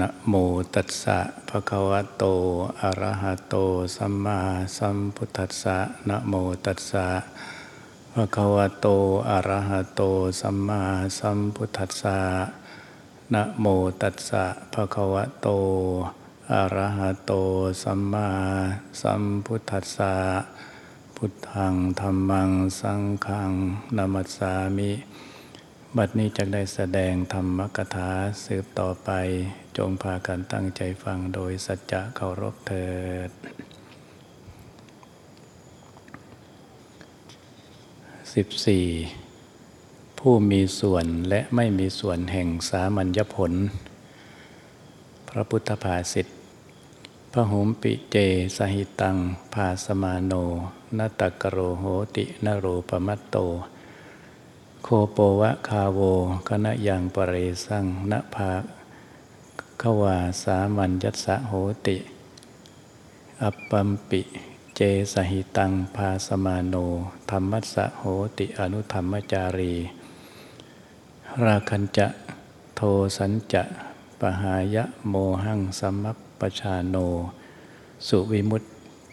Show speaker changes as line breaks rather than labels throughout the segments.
นะโมตัสสะภะคะวะโต อะระหะโต สัมมาสัมพุทธัสสะนะโมตัสสะภะคะวะโต อะระหะโต สัมมาสัมพุทธัสสะนะโมตัสสะภะคะวะโต อะระหะโต สัมมาสัมพุทธัสสะพุทธังธรรมัง สังฆัง นามัสสามิ บัดนี้จะได้แสดงธรรมกถาสืบต่อไป จงพากันตั้งใจฟังโดยสัจจะเคารพเถิด 14. ผู้มีส่วนและไม่มีส่วนแห่งสามัญญผล พระพุทธภาษิตพระหุมปิเจสหิตัง ภาสมาโนนตกโรโหตินโรปมัตโต โคโปวะคาโวคณะยังปเรสังนภาขวาสามัญยัสสะโหติ อัปปัมปิ เจสหิตังภาสมาโน ธรรมัสะโหติอนุธรรมจารี ราคันจะโทสัญจะปหายะโมหังสัมมัปปชาโน สุวิมุต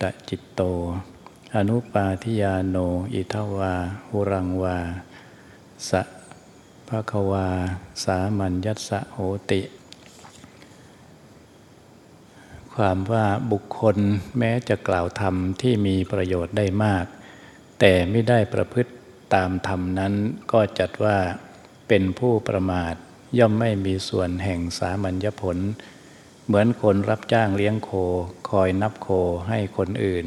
ตจิตโต อนุปาทิยาโน อิทวา หุรังวา สะภะคะวา สามัญยัสะโหติ ความว่าบุคคลแม้จะกล่าวธรรมที่มีประโยชน์ได้มาก แต่ไม่ได้ประพฤติตามธรรมนั้นก็จัดว่าเป็นผู้ประมาทย่อมไม่มีส่วนแห่งสามัญญผล เหมือนคนรับจ้างเลี้ยงโค คอยนับโคให้คนอื่น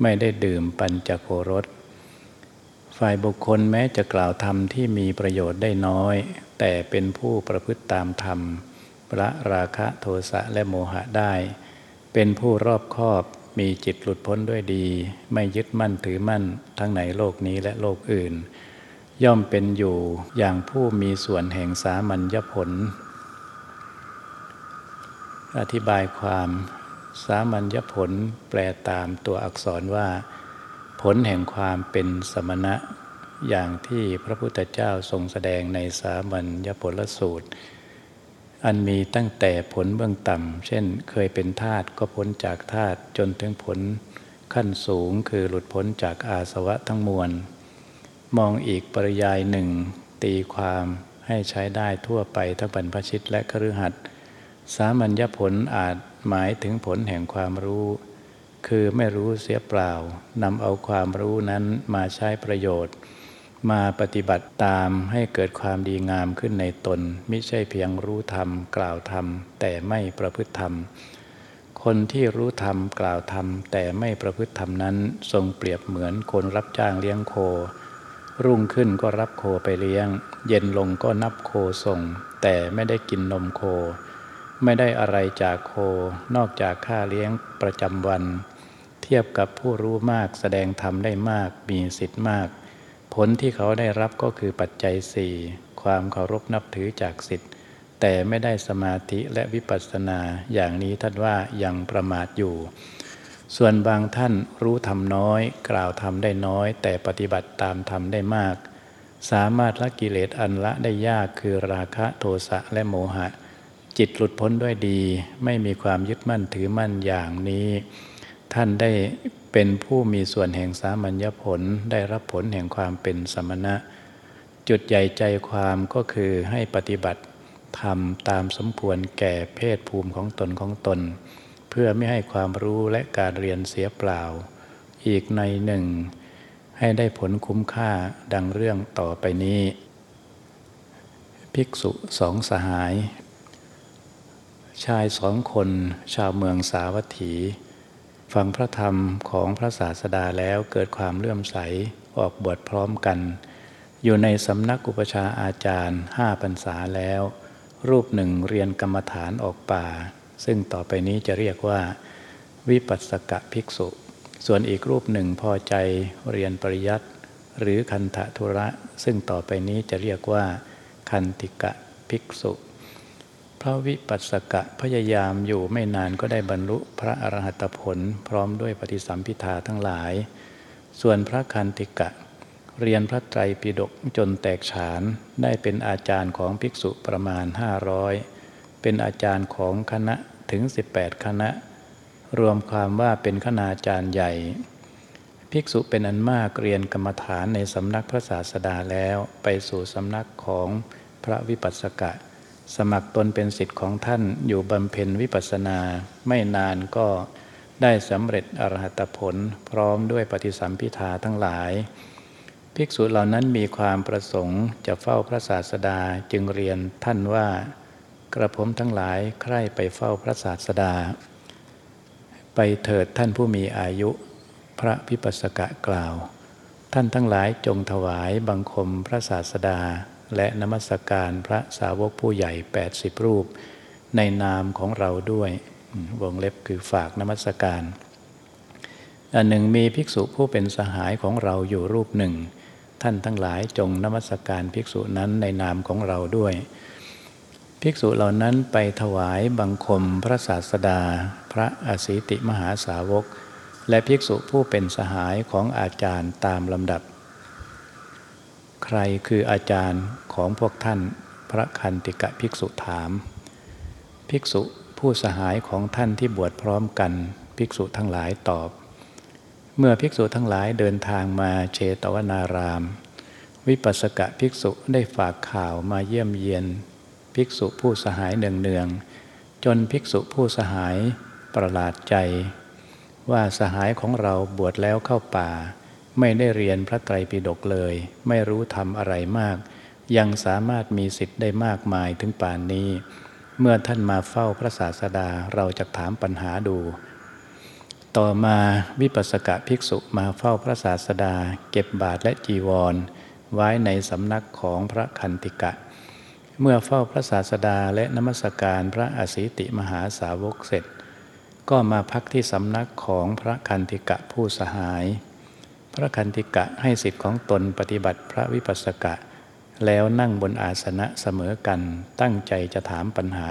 ไม่ได้ดื่มปัญจโครส ฝ่ายบุคคลแม้จะกล่าวธรรมที่มีประโยชน์ได้น้อย แต่เป็นผู้ประพฤติตามธรรมพระราคะโทสะและโมหะได้ เป็นผู้รอบคอบมีจิตหลุดพ้นด้วยดี ไม่ยึดมั่นถือมั่นทั้งในโลกนี้และโลกอื่น ย่อมเป็นอยู่อย่างผู้มีส่วนแห่งสามัญญผล อธิบายความสามัญญผลแปลตามตัวอักษรว่า ผลแห่งความเป็นสมณะอย่างที่พระพุทธเจ้าทรงแสดงในสามัญญผลสูตร อันมีตั้งแต่ผลเบื้องต่ำ เช่นเคยเป็นทาตก็พ้นจากทาตจนถึงผลขั้นสูงคือหลุดพ้นจากอาสวะทั้งมวล มองอีกปริยายหนึ่ง ตีความให้ใช้ได้ทั่วไปทั้งบรรพชิตและครือหัดสามัญญผลอาจหมายถึงผลแห่งความรู้ คือไม่รู้เสียเปล่านำเอาความรู้นั้นมาใช้ประโยชน์ มาปฏิบัติตามให้เกิดความดีงามขึ้นในตน ไม่ใช่เพียงรู้ธรรม กล่าวธรรม แต่ไม่ประพฤติธรรม คนที่รู้ธรรม กล่าวธรรม แต่ไม่ประพฤติธรรมนั้น ทรงเปรียบเหมือนคนรับจ้างเลี้ยงโค รุ่งขึ้นก็รับโคไปเลี้ยง เย็นลงก็นับโคส่ง แต่ไม่ได้กินนมโค ไม่ได้อะไรจากโคนอกจากค่าเลี้ยงประจำวัน เทียบกับผู้รู้มากแสดงธรรมได้มากมีสิทธิ์มาก ผลที่เขาได้รับก็คือปัจจัยสี่ความเคารพนับถือจากสิทธิ์แต่ไม่ได้สมาธิและวิปัสสนาอย่างนี้ท่านว่ายังประมาทอยู่ ส่วนบางท่านรู้ธรรมน้อย กล่าวธรรมได้น้อย แต่ปฏิบัติตามธรรมได้มาก สามารถละกิเลสอันละได้ยากคือราคะโทสะและโมหะ จิตหลุดพ้นด้วยดี ไม่มีความยึดมั่นถือมั่นอย่างนี้ ท่านได้เป็นผู้มีส่วนแห่งสามัญญผลได้รับผลแห่งความเป็นสมณะ จุดใหญ่ใจความก็คือให้ปฏิบัติทำตามสมควรแก่เพศภูมิของตนของตน เพื่อไม่ให้ความรู้และการเรียนเสียเปล่า อีกในหนึ่ง ให้ได้ผลคุ้มค่าดังเรื่องต่อไปนี้ ภิกษุสองสหาย ชายสองคนชาวเมืองสาวัตถี ฟังพระธรรมของพระศาสดาแล้วเกิดความเลื่อมใสออกบวชพร้อมกัน อยู่ในสำนักอุปชาอาจารย์ห้าพรรษาแล้ว รูปหนึ่งเรียนกรรมฐานออกป่า ซึ่งต่อไปนี้จะเรียกว่า วิปัสสกะภิกษุ ส่วนอีกรูปหนึ่งพอใจเรียนปริยัติหรือคันธทุระ ซึ่งต่อไปนี้จะเรียกว่า คันติกะภิกษุ พระวิปัสสกะพยายามอยู่ไม่นานก็ได้บรรลุพระอรหัตผล พร้อมด้วยปฏิสัมพิทาทั้งหลาย ส่วนพระคันติกะ เรียนพระไตรปิฎกจนแตกฉานได้เป็นอาจารย์ของภิกษุประมาณห้าร้อยเป็นอาจารย์ของคณะถึง 18 คณะ รวมความว่าเป็นคณาจารย์ใหญ่ ภิกษุเป็นอันมากเรียนกรรมฐานในสำนักพระศาสดาแล้วไปสู่สำนักของพระวิปัสสกะ สมัครตนเป็นสิทธิ์ของท่านอยู่บำเพ็ญวิปัสสนา ไม่นานก็ได้สำเร็จอรหัตผลพร้อมด้วยปฏิสัมพิทาทั้งหลาย ภิกษุเหล่านั้นมีความประสงค์จะเฝ้าพระศาสดาจึงเรียนท่านว่ากระผมทั้งหลายใคร่ไปเฝ้าพระศาสดา ไปเถิดท่านผู้มีอายุ พระพิปัสสกะกล่าว ท่านทั้งหลายจงถวายบังคมพระศาสดา และนมัสการพระสาวกผู้ใหญ่ 80 รูป ในนามของเราด้วย วงเล็บคือฝากนมัสการ อันหนึ่งมีภิกษุผู้เป็นสหายของเราอยู่รูปหนึ่ง ท่านทั้งหลายจงนมัสการภิกษุนั้นในนามของเราด้วย ภิกษุเหล่านั้นไปถวายบังคมพระศาสดา พระอสิติมหาสาวก และภิกษุผู้เป็นสหายของอาจารย์ตามลำดับ ใครคืออาจารย์ของพวกท่านพระคันติกะภิกษุถาม ภิกษุผู้สหายของท่านที่บวชพร้อมกันภิกษุทั้งหลายตอบ เมื่อภิกษุทั้งหลายเดินทางมาเชตวนาราม วิปัสสกะภิกษุได้ฝากข่าวมาเยี่ยมเยียน ภิกษุผู้สหายเนืองๆจนภิกษุผู้สหายประหลาดใจ ว่าสหายของเราบวชแล้วเข้าป่า ไม่ได้เรียนพระไตรปิฎกเลย ไม่รู้ทำอะไรมาก ยังสามารถมีสิทธิ์ได้มากมายถึงป่านนี้ เมื่อท่านมาเฝ้าพระศาสดาเราจะถามปัญหาดู ต่อมาวิปัสสกะภิกษุมาเฝ้าพระศาสดา เก็บบาทและจีวร ไว้ในสำนักของพระคันติกะ เมื่อเฝ้าพระศาสดาและนมัสการพระอสิติมหาสาวกเสร็จ ก็มาพักที่สำนักของพระคันติกะผู้สหาย พระคันติกะให้สิทธิ์ของตนปฏิบัติพระวิปัสสกะ แล้วนั่งบนอาสนะเสมอกันตั้งใจจะถามปัญหา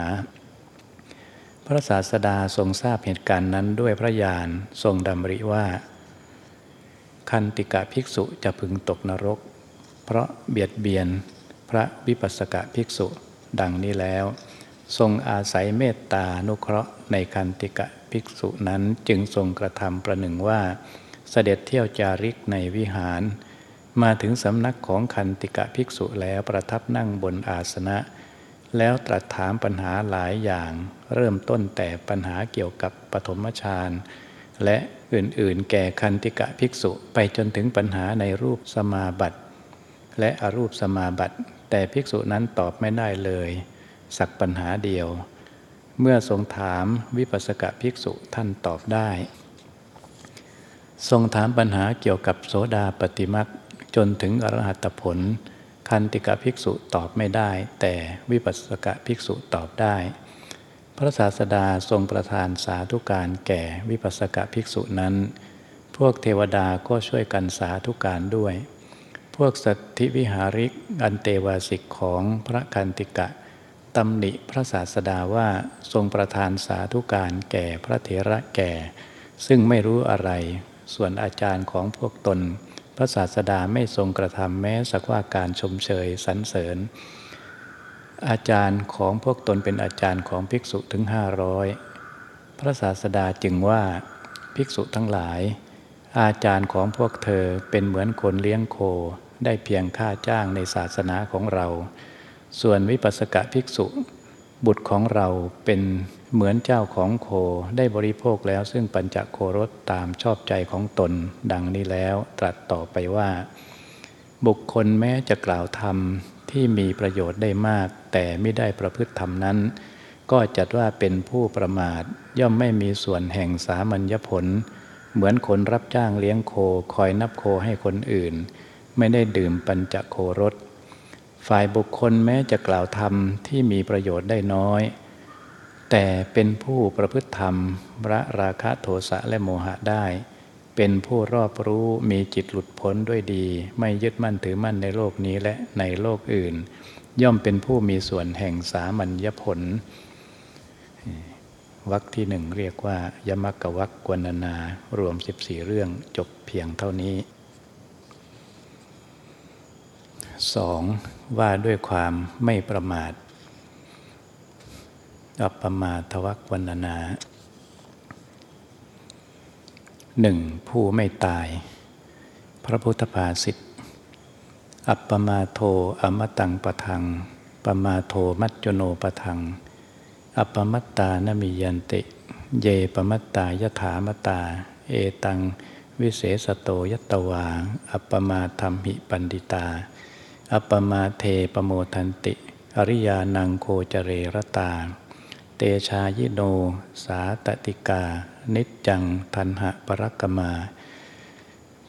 พระศาสดาทรงทราบเหตุการณ์นั้นด้วยพระญาณทรงดำริว่า คันติกะภิกษุจะพึงตกนรก เพราะเบียดเบียนพระวิปัสสกะภิกษุดังนี้แล้ว ทรงอาศัยเมตตานุเคราะห์ในคันติกะภิกษุนั้นจึงทรงกระทำประหนึ่งว่า เสด็จเที่ยวจาริกในวิหาร มาถึงสำนักของคันติกะภิกษุแล้วประทับนั่งบนอาสนะ แล้วตรัสถามปัญหาหลายอย่าง เริ่มต้นแต่ปัญหาเกี่ยวกับปฐมฌานและอื่นๆ แก่คันติกะภิกษุไปจนถึงปัญหาในรูปสมาบัติ และอรูปสมาบัติ แต่ภิกษุนั้นตอบไม่ได้เลย สักปัญหาเดียว เมื่อทรงถามวิปัสสกภิกษุท่านตอบได้ ทรงถามปัญหาเกี่ยวกับโสดาปฏิมักจนถึงอรหัตผล คันติกะภิกษุตอบไม่ได้ แต่วิปัสสกะภิกษุตอบได้ พระศาสดาทรงประทานสาธุการแก่วิปัสสกะภิกษุนั้น พวกเทวดาก็ช่วยกันสาธุการด้วย พวกสัตธิวิหาริกอันเตวาสิกของพระคันติกะตำหนิพระศาสดาว่าทรงประทานสาธุการแก่พระเถระแก่ ซึ่งไม่รู้อะไร ส่วนอาจารย์ของพวกตน พระศาสดาไม่ทรงกระทำแม้สักว่าการชมเชยสรรเสริญ อาจารย์ของพวกตนเป็นอาจารย์ของภิกษุถึงห้าร้อยพระศาสดาจึงว่าภิกษุทั้งหลาย อาจารย์ของพวกเธอเป็นเหมือนคนเลี้ยงโค ได้เพียงค่าจ้างในศาสนาของเรา ส่วนวิปัสสกภิกษุ บุตรของเราเป็น เหมือนเจ้าของโคได้บริโภคแล้ว ซึ่งปัญจโครสตามชอบใจของตน ดังนี้แล้วตรัสต่อไปว่า บุคคลแม้จะกล่าวธรรมที่มีประโยชน์ได้มาก แต่ไม่ได้ประพฤติธรรมนั้น ก็จัดว่าเป็นผู้ประมาท ย่อมไม่มีส่วนแห่งสามัญญผล เหมือนคนรับจ้างเลี้ยงโคคอยนับโคให้คนอื่น ไม่ได้ดื่มปัญจโครสฝ่ายบุคคลแม้จะกล่าวธรรมที่มีประโยชน์ได้น้อย แต่เป็นผู้ประพฤติธรรมระราคะโทสะและโมหะได้ เป็นผู้รอบรู้มีจิตหลุดพ้นด้วยดี ไม่ยึดมั่นถือมั่นในโลกนี้และในโลกอื่น ย่อมเป็นผู้มีส่วนแห่งสามัญญผลวักที่หนึ่งเรียกว่ายมักกวักกวนนารวม 14 เรื่องจบเพียงเท่านี้ 2. ว่าด้วยความไม่ประมาท อัปปมาทวักวันนาหนึ่งผู้ไม่ตาย พระพุทธภาษิตอัปปมาโทอมตัง ปทังปมาโทมัจจุโน ปทัง อัปปมัตตานมียันติ เยปมัตตายถามตา เอตัง วิเสสโต ญัตวา อัปปมาทัมหิปัณฑิตา อัปปมาเทปโมทันติ อริยานังโคจเรรตา เต ฌายิโน สาตติกา นิจจังทันหะปรักกมา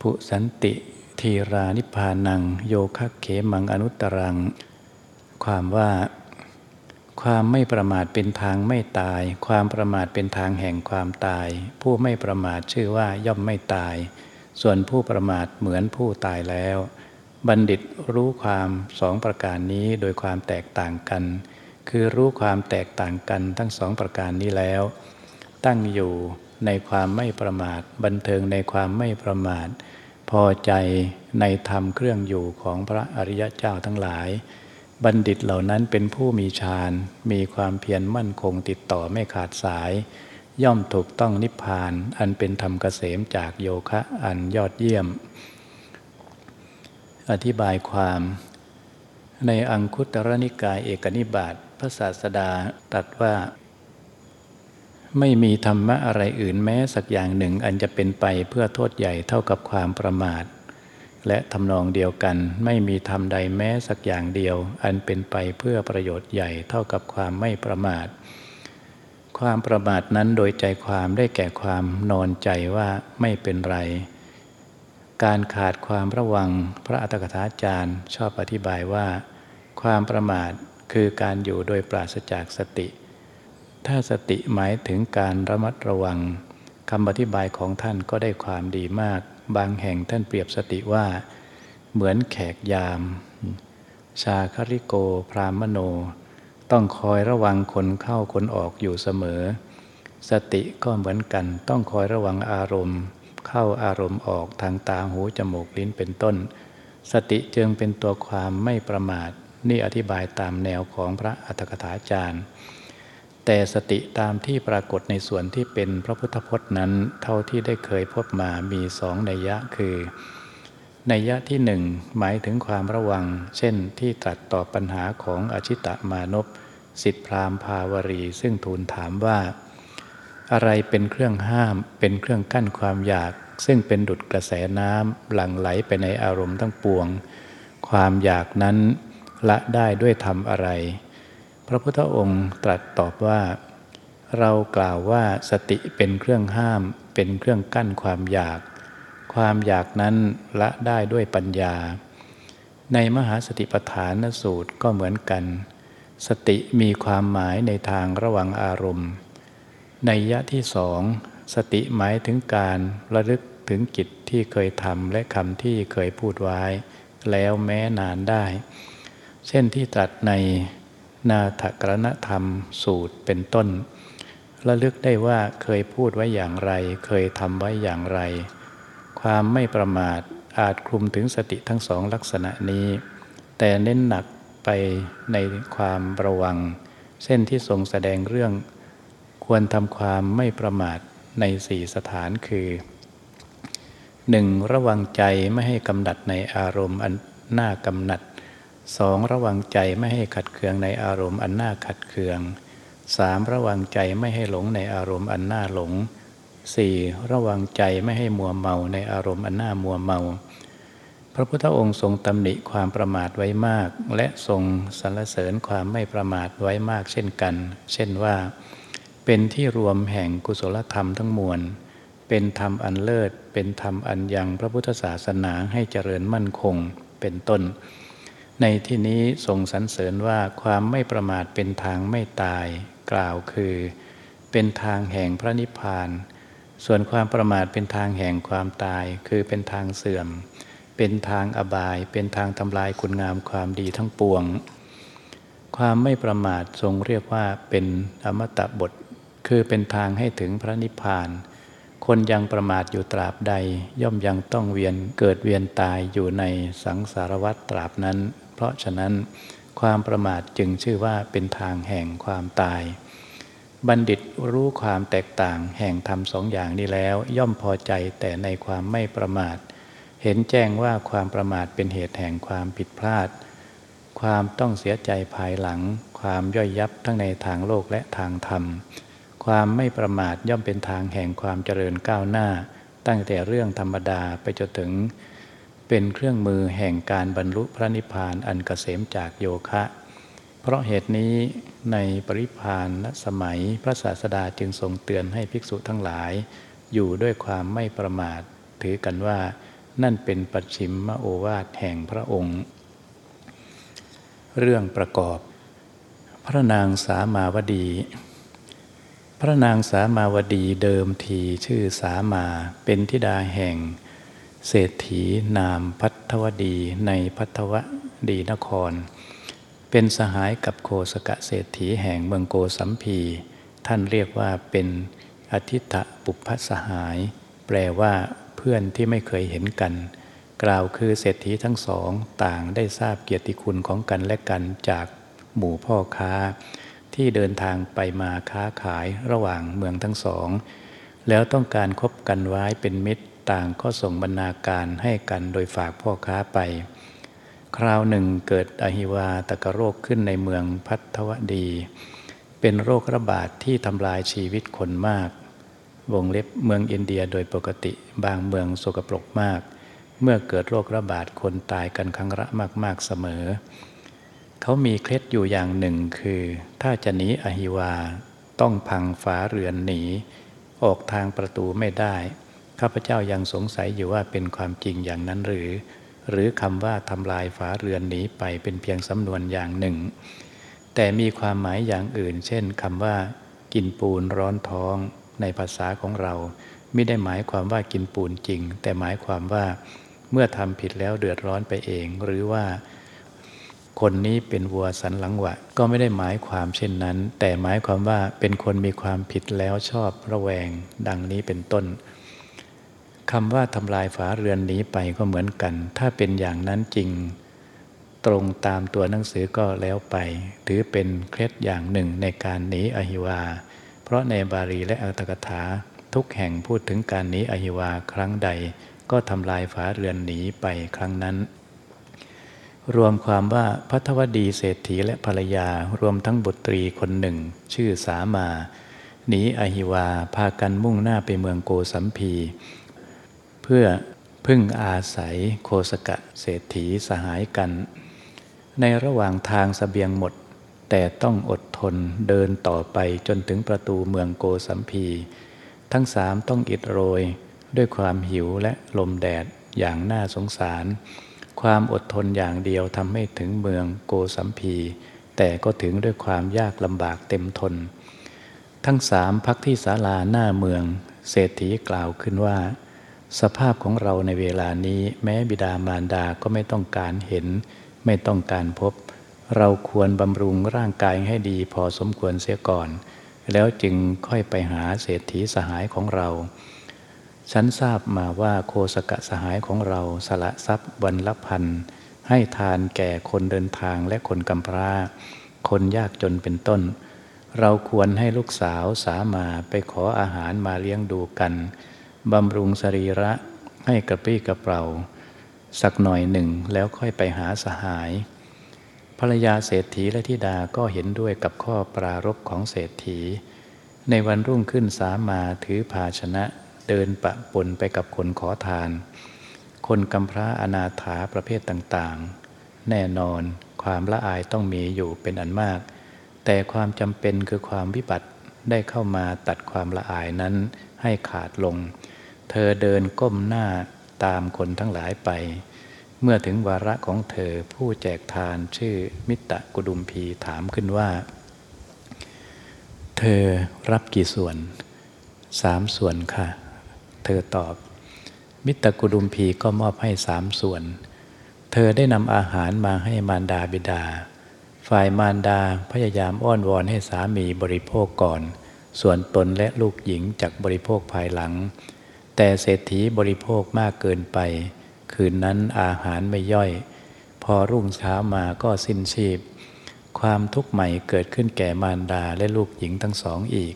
ภุสันติทีรานิพานัง โยคะเขมังอนุตตรัง ความว่า ความไม่ประมาทเป็นทางไม่ตาย ความประมาทเป็นทางแห่งความตาย ผู้ไม่ประมาทชื่อว่าย่อมไม่ตาย ส่วนผู้ประมาทเหมือนผู้ตายแล้ว บัณฑิตรู้ความสองประการนี้โดยความแตกต่างกัน คือรู้ความแตกต่างกันทั้งสองประการนี้แล้ว ตั้งอยู่ในความไม่ประมาท บันเทิงในความไม่ประมาท พอใจในธรรมเครื่องอยู่ของพระอริยเจ้าทั้งหลาย บัณฑิตเหล่านั้นเป็นผู้มีฌาน มีความเพียรมั่นคงติดต่อไม่ขาดสาย ย่อมถูกต้องนิพพาน อันเป็นธรรมเกษมจากโยคะอันยอดเยี่ยม อธิบายความในอังคุตรนิกายเอกนิบาต ระศาสดาตรัสว่า ไม่มีธรรมะอะไรอื่นแม้สักอย่างหนึ่งอันจะเป็นไปเพื่อโทษใหญ่เท่ากับความประมาท และทำนองเดียวกัน ไม่มีธรรมใดแม้สักอย่างเดียว อันเป็นไปเพื่อประโยชน์ใหญ่เท่ากับความไม่ประมาท ความประมาทนั้นโดยใจความได้แก่ความนอนใจว่าไม่เป็นไรการขาดความระวังพระอัตถกถาจารย์ชอบอธิบายว่า ความประมาท คือการอยู่โดยปราศจากสติ ถ้าสติหมายถึงการระมัดระวังคำอธิบายของท่านก็ได้ความดีมาก บางแห่งท่านเปรียบสติว่า เหมือนแขกยาม ชาคริโก พรามโน ต้องคอยระวังคนเข้าคนออกอยู่เสมอ สติก็เหมือนกัน ต้องคอยระวังอารมณ์ เข้าอารมณ์ออกทางตาหูจมูกลิ้นเป็นต้น สติจึงเป็นตัวความไม่ประมาท นี่อธิบายตามแนวของพระอัตถกถาจารย์ แต่สติตามที่ปรากฏในส่วนที่เป็นพระพุทธพจน์นั้น เท่าที่ได้เคยพบมามีสองนัยยะคือนัยยะที่หนึ่งหมายถึงความระวัง เช่นที่ตรัสตอบปัญหาของอชิตะมานพสิทธิพรามภาวรี ซึ่งทูลถามว่า อะไรเป็นเครื่องห้ามเป็นเครื่องกั้นความอยาก ซึ่งเป็นดุจกระแสน้ำหลั่งไหลไปในอารมณ์ทั้งปวง ความอยากนั้น ละได้ด้วยทำอะไร พระพุทธองค์ตรัสตอบว่า เรากล่าวว่าสติเป็นเครื่องห้าม เป็นเครื่องกั้นความอยาก ความอยากนั้นละได้ด้วยปัญญา ในมหาสติปัฏฐานสูตรก็เหมือนกัน สติมีความหมายในทางระวังอารมณ์ ในยะที่สองสติหมายถึงการระลึกถึงกิจที่เคยทำและคำที่เคยพูดไว้ แล้วแม้นานได้ เช่นที่ตรัสในนาถกรณธรรมสูตรเป็นต้นระลึกได้ว่าเคยพูดไว้อย่างไร เคยทำไว้อย่างไร ความไม่ประมาทอาจคลุมถึงสติทั้งสองลักษณะนี้ แต่เน้นหนักไปในความระวัง เส้นที่ทรงแสดงเรื่อง ควรทำความไม่ประมาทในสี่สถานคือ 1. ระวังใจไม่ให้กำหนัดในอารมณ์อันน่ากำหนัด 2. ระวังใจไม่ให้ขัดเคืองในอารมณ์อันน่าขัดเคือง 3. ระวังใจไม่ให้หลงในอารมณ์อันน่าหลง 4. ระวังใจไม่ให้มัวเมาในอารมณ์อันน่ามัวเมา พระพุทธองค์ทรงตำหนิความประมาทไว้มาก และทรงสรรเสริญความไม่ประมาทไว้มากเช่นกัน เช่นว่า เป็นที่รวมแห่งกุศลธรรมทั้งมวล เป็นธรรมอันเลิศ เป็นธรรมอันยังพระพุทธศาสนาให้เจริญมั่นคง เป็นต้น ในที่นี้ทรงสรรเสริญว่าความไม่ประมาทเป็นทางไม่ตาย กล่าวคือ เป็นทางแห่งพระนิพพาน ส่วนความประมาทเป็นทางแห่งความตาย คือเป็นทางเสื่อม เป็นทางอบาย เป็นทางทำลายคุณงามความดีทั้งปวง ความไม่ประมาททรงเรียกว่าเป็นอมตะบท คือเป็นทางให้ถึงพระนิพพาน คนยังประมาทอยู่ตราบใด ย่อมยังต้องเวียนเกิดเวียนตายอยู่ในสังสารวัฏตราบนั้น ราะฉะนั้นความประมาทจึงชื่อว่าเป็นทางแห่งความตาย บัณฑิตรู้ความแตกต่างแห่งธรรมสองอย่างนี้แล้ว ย่อมพอใจแต่ในความไม่ประมาท เห็นแจ้งว่าความประมาทเป็นเหตุแห่งความผิดพลาด ความต้องเสียใจภายหลัง ความย่อยยับทั้งในทางโลกและทางธรรม ความไม่ประมาทย่อมเป็นทางแห่งความเจริญก้าวหน้า ตั้งแต่เรื่องธรรมดาไปจนถึง เป็นเครื่องมือแห่งการบรรลุพระนิพพานอันกเกษมจากโยคะ เพราะเหตุนี้ในปริพานสมัยพระศาสดาจึงทรงเตือนให้ภิกษุทั้งหลาย อยู่ด้วยความไม่ประมาท ถือกันว่านั่นเป็นปัจฉิมมโอวาทแห่งพระองค์ เรื่องประกอบ พระนางสามาวดี พระนางสามาวดีเดิมทีชื่อสามาเป็นธิดาแห่ง เศรษฐีนามพัทวดีในพัทวดีนคร เป็นสหายกับโคสกะเศรษฐีแห่งเมืองโกสัมพี ท่านเรียกว่าเป็นอธิตะปุพสหาย แปลว่าเพื่อนที่ไม่เคยเห็นกัน กล่าวคือเศรษฐีทั้งสองต่างได้ทราบเกียรติคุณของกันและกันจากหมู่พ่อค้า ที่เดินทางไปมาค้าขายระหว่างเมืองทั้งสอง แล้วต้องการคบกันไว้เป็นมิตร ต่างก็ส่งบรรณาการให้กันโดยฝากพ่อค้าไป คราวหนึ่งเกิดอหิวาตกโรคขึ้นในเมืองพัทวดี เป็นโรคระบาดทที่ทำลายชีวิตคนมาก วงเล็บเมืองอินเดียโดยปกติบางเมืองสกปรกมาก เมื่อเกิดโรคระบาดคนตายกันครั้งละมาก ๆเสมอ เขามีเคล็ดอยู่อย่างหนึ่งคือ ถ้าจะหนีอหิวาต้องพังฝาเรือนหนี ออกทางประตูไม่ได้ ข้าพเจ้ายังสงสัยอยู่ว่าเป็นความจริงอย่างนั้นหรือ หรือคำว่าทำลายฝาเรือนหนีไปเป็นเพียงสำนวนอย่างหนึ่ง แต่มีความหมายอย่างอื่น เช่นคำว่า กินปูนร้อนท้อง ในภาษาของเรา ไม่ได้หมายความว่ากินปูนจริง แต่หมายความว่า เมื่อทำผิดแล้วเดือดร้อนไปเอง หรือว่า คนนี้เป็นวัวสันหลังวะ ก็ไม่ได้หมายความเช่นนั้น แต่หมายความว่าเป็นคนมีความผิดแล้วชอบระแวง ดังนี้เป็นต้น คำว่าทำลายฝาเรือนนี้ไปก็เหมือนกัน ถ้าเป็นอย่างนั้นจริง ตรงตามตัวหนังสือก็แล้วไป ถือเป็นเคล็ดอย่างหนึ่งในการหนีอหิวา เพราะในบาลีและอัตถกถา ทุกแห่งพูดถึงการหนีอหิวาครั้งใด ก็ทำลายฝาเรือนหนีไปครั้งนั้น รวมความว่าพัทวดีเศรษฐีและภรรยารวมทั้งบุตรีคนหนึ่ง ชื่อสามาหนีอหิวาพากันมุ่งหน้าไปเมืองโกสัมพี เพื่อพึ่งอาศัยโคสกะเศรษฐีสหายกัน ในระหว่างทางสเสบียงหมด แต่ต้องอดทนเดินต่อไปจนถึงประตูเมืองโกสัมพี ทั้งสามต้องอิดโรย ด้วยความหิวและลมแดดอย่างน่าสงสาร ความอดทนอย่างเดียวทำให้ถึงเมืองโกสัมพี แต่ก็ถึงด้วยความยากลำบากเต็มทน ทั้งสามพักที่ศาลาหน้าเมือง เศรษฐีกล่าวขึ้นว่า สภาพของเราในเวลานี้ แม้บิดามารดาก็ไม่ต้องการเห็น ไม่ต้องการพบ เราควรบำรุงร่างกายให้ดีพอสมควรเสียก่อน แล้วจึงค่อยไปหาเศรษฐีสหายของเรา ฉันทราบมาว่าโคสกะสหายของเราสละทรัพย์วันละพันให้ทานแก่คนเดินทางและคนกำพร้า คนยากจนเป็นต้น เราควรให้ลูกสาวสามาไปขออาหารมาเลี้ยงดูกัน บำรุงสรีระให้กระปรี้กระเป๋าสักหน่อยหนึ่งแล้วค่อยไปหาสหาย ภรรยาเศรษฐีและธิดาก็เห็นด้วยกับข้อปรารบของเศรษฐี ในวันรุ่งขึ้นสามาถือภาชนะเดินปะปนไปกับคนขอทาน คนกำพร้าอนาถาประเภทต่างๆ แน่นอนความละอายต้องมีอยู่เป็นอันมาก แต่ความจำเป็นคือความวิบัติได้เข้ามาตัดความละอายนั้นให้ขาดลง เธอเดินก้มหน้าตามคนทั้งหลายไป เมื่อถึงวาระของเธอผู้แจกทานชื่อมิตรกุดุมพีถามขึ้นว่า เธอรับกี่ส่วนสามส่วนค่ะ เธอตอบ มิตรกุดุมพีก็มอบให้สามส่วน เธอได้นำอาหารมาให้มารดาบิดา ฝ่ายมารดาพยายามอ้อนวอนให้สามีบริโภคก่อน ส่วนตนและลูกหญิงจากบริโภคภายหลัง แต่เศรษฐีบริโภคมากเกินไป คืนนั้นอาหารไม่ย่อย พอรุ่งเช้ามาก็สิ้นชีพ ความทุกข์ใหม่เกิดขึ้นแก่มารดาและลูกหญิงทั้งสองอีก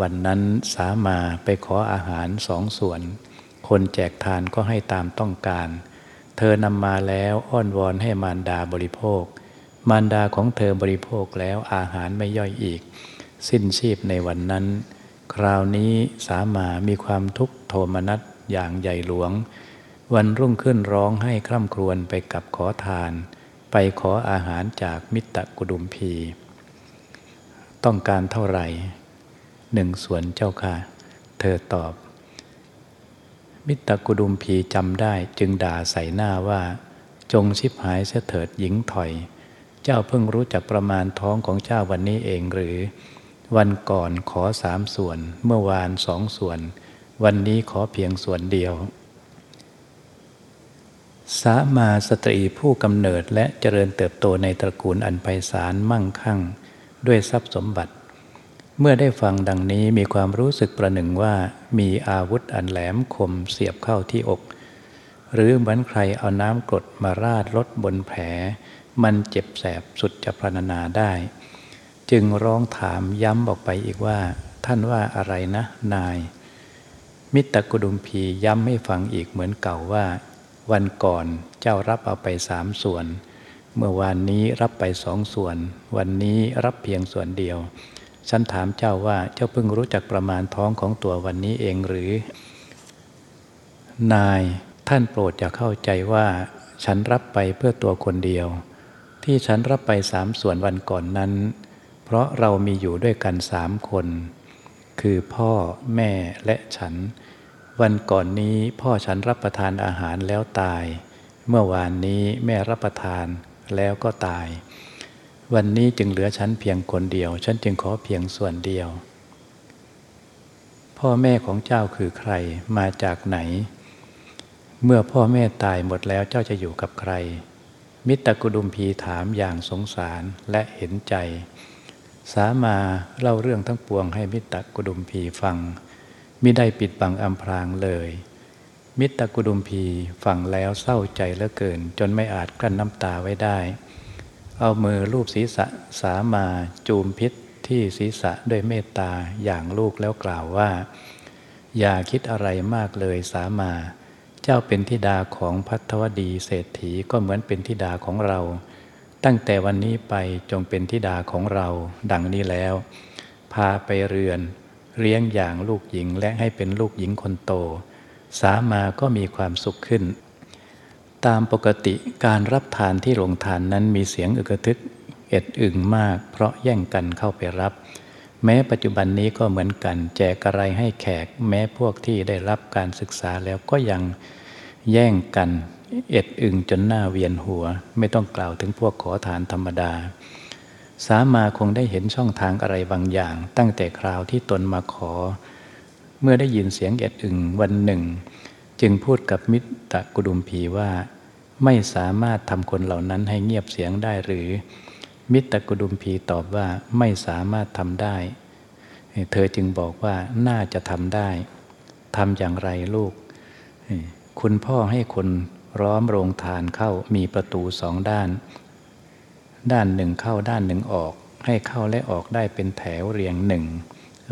วันนั้นสามาไปขออาหารสองส่วน คนแจกทานก็ให้ตามต้องการ เธอนำมาแล้วอ้อนวอนให้มารดาบริโภค มารดาของเธอบริโภคแล้วอาหารไม่ย่อยอีก สิ้นชีพในวันนั้น คราวนี้สามามีความทุกข์โทมนัสอย่างใหญ่หลวง วันรุ่งขึ้นร้องให้คร่ำครวญไปกับขอทาน ไปขออาหารจากมิตรกุดุมพี ต้องการเท่าไหร่หนึ่งส่วนเจ้าค่ะ เธอตอบ มิตรกุดุมพีจำได้จึงด่าใส่หน้าว่า จงชิบหายเสถิดหญิงถอย เจ้าเพิ่งรู้จักประมาณท้องของเจ้าวันนี้เองหรือ วันก่อนขอสามส่วน เมื่อวานสองส่วน วันนี้ขอเพียงส่วนเดียวสามาสตรีผู้กำเนิดและเจริญเติบโตในตระกูลอันไพศาลมั่งคั่ง ด้วยทรัพย์สมบัติ เมื่อได้ฟังดังนี้มีความรู้สึกประหนึ่งว่ามีอาวุธอันแหลมคมเสียบเข้าที่อก หรือเหมือนใครเอาน้ำกรดมาราดลดบนแผล มันเจ็บแสบสุดจะพรรณนาได้ จึงร้องถามย้ำออกไปอีกว่า ท่านว่าอะไรนะ นาย มิตรกุดุมพีย้ำให้ฟังอีกเหมือนเก่าว่า วันก่อนเจ้ารับเอาไปสามส่วน เมื่อวานนี้รับไปสองส่วน วันนี้รับเพียงส่วนเดียว ฉันถามเจ้าว่าเจ้าเพิ่งรู้จักประมาณท้องของตัววันนี้เองหรือ นายท่านโปรดอย่าเข้าใจว่า ฉันรับไปเพื่อตัวคนเดียว ที่ฉันรับไปสามส่วนวันก่อนนั้น เพราะเรามีอยู่ด้วยกันสามคน คือพ่อแม่และฉัน วันก่อนนี้พ่อฉันรับประทานอาหารแล้วตาย เมื่อวานนี้แม่รับประทานแล้วก็ตาย วันนี้จึงเหลือฉันเพียงคนเดียว ฉันจึงขอเพียงส่วนเดียว พ่อแม่ของเจ้าคือใครมาจากไหน เมื่อพ่อแม่ตายหมดแล้วเจ้าจะอยู่กับใคร มิตรกุดุมพีถามอย่างสงสารและเห็นใจ สามาเล่าเรื่องทั้งปวงให้มิตรกุดุมพีฟังมิได้ปิดบังอำพรางเลย มิตรกุดุมพีฟังแล้วเศร้าใจเหลือเกิน จนไม่อาจกลั้นน้ำตาไว้ได้ เอามือลูบศีรษะสามาจูมพิษที่ศีรษะด้วยเมตตาอย่างลูกแล้วกล่าวว่า อย่าคิดอะไรมากเลยสามา เจ้าเป็นธิดาของพัทวดีเศรษฐีก็เหมือนเป็นธิดาของเรา ตั้งแต่วันนี้ไปจงเป็นธิดาของเราดังนี้แล้ว พาไปเรือนเลี้ยงอย่างลูกหญิงและให้เป็นลูกหญิงคนโต สามาก็มีความสุขขึ้น ตามปกติการรับทานที่โรงทานนั้นมีเสียงอึกทึก เอ็ดอึงมาก เพราะแย่งกันเข้าไปรับ แม้ปัจจุบันนี้ก็เหมือนกัน แจกอะไรให้แขก แม้พวกที่ได้รับการศึกษาแล้วก็ยังแย่งกัน เอ็ดอึงจนหน้าเวียนหัว ไม่ต้องกล่าวถึงพวกขอทานธรรมดา สามาคงได้เห็นช่องทางอะไรบางอย่าง ตั้งแต่คราวที่ตนมาขอ เมื่อได้ยินเสียงเอ็ดอึงวันหนึ่ง จึงพูดกับมิตรกุดุมพีว่า ไม่สามารถทำคนเหล่านั้นให้เงียบเสียงได้หรือ มิตรกุดุมพีตอบว่าไม่สามารถทำได้ เธอจึงบอกว่าน่าจะทำได้ทำอย่างไรลูก คุณพ่อให้คน ร้อมโรงทานเข้ามีประตูสองด้าน ด้านหนึ่งเข้าด้านหนึ่งออก ให้เข้าและออกได้เป็นแถวเรียงหนึ่ง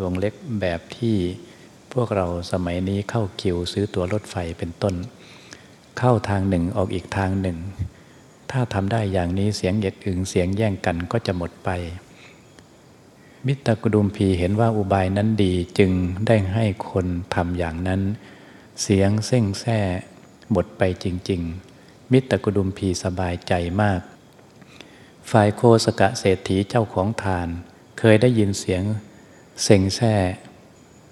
วงเล็กแบบที่พวกเราสมัยนี้เข้าคิวซื้อตั๋วรถไฟเป็นต้น เข้าทางหนึ่งออกอีกทางหนึ่ง ถ้าทำได้อย่างนี้เสียงเหย็ดอึงเสียงแย่งกันก็จะหมดไป มิตรกุดุมพีเห็นว่าอุบายนั้นดีจึงได้ให้คนทำอย่างนั้น เสียงเส้งแซ่ หมดไปจริง ๆ มิตรกุดุมพีสบายใจมาก ฝ่ายโคสกะเศรษฐีเจ้าของทาน เคยได้ยินเสียงเซ็งแซ่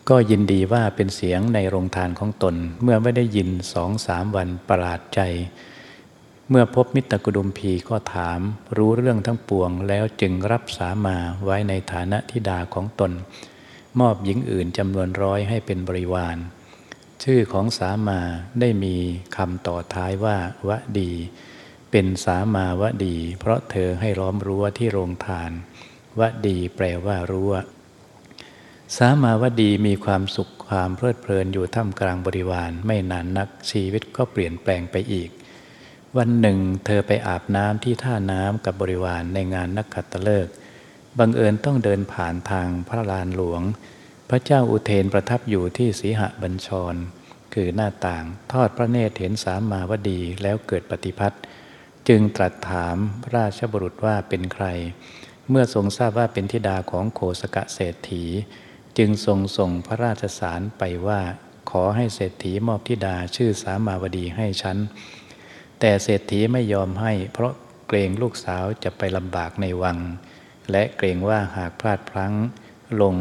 ก็ยินดีว่าเป็นเสียงในโรงทานของตน เมื่อไม่ได้ยินสองสามวันประหลาดใจ เมื่อพบมิตรกุดุมพีก็ถาม รู้เรื่องทั้งปวงแล้วจึงรับสามาไว้ในฐานะธิดาของตน มอบหญิงอื่นจำนวนร้อยให้เป็นบริวาร ชื่อของสามาได้มีคำต่อท้ายว่าวะดี เป็นสามาวะดี เพราะเธอให้ล้อมรั้วที่โรงทานวะดีแปลว่ารั้วสามาวดีมีความสุขความเพลิดเพลินอยู่ท่ามกลางบริวาร ไม่นานนักชีวิตก็เปลี่ยนแปลงไปอีก วันหนึ่ง เธอไปอาบน้ำที่ท่าน้ำกับบริวารในงานนักขัตฤกษ์บังเอิญต้องเดินผ่านทางพระลานหลวง พระเจ้าอุเทนประทับอยู่ที่สีหบัญชร คือหน้าต่างทอดพระเนตรเห็นสามมาวดีแล้วเกิดปฏิพัทธ์จึงตรัสถามพระราชบุรุษว่าเป็นใคร เมื่อทรงทราบว่าเป็นธิดาของโคสกะเศรษฐี จึงทรงส่งพระราชสารไปว่า ขอให้เศรษฐีมอบธิดาชื่อสามาวดีให้ฉัน แต่เศรษฐีไม่ยอมให้ เพราะเกรงลูกสาวจะไปลำบากในวัง และเกรงว่าหากพลาดพลั้งลง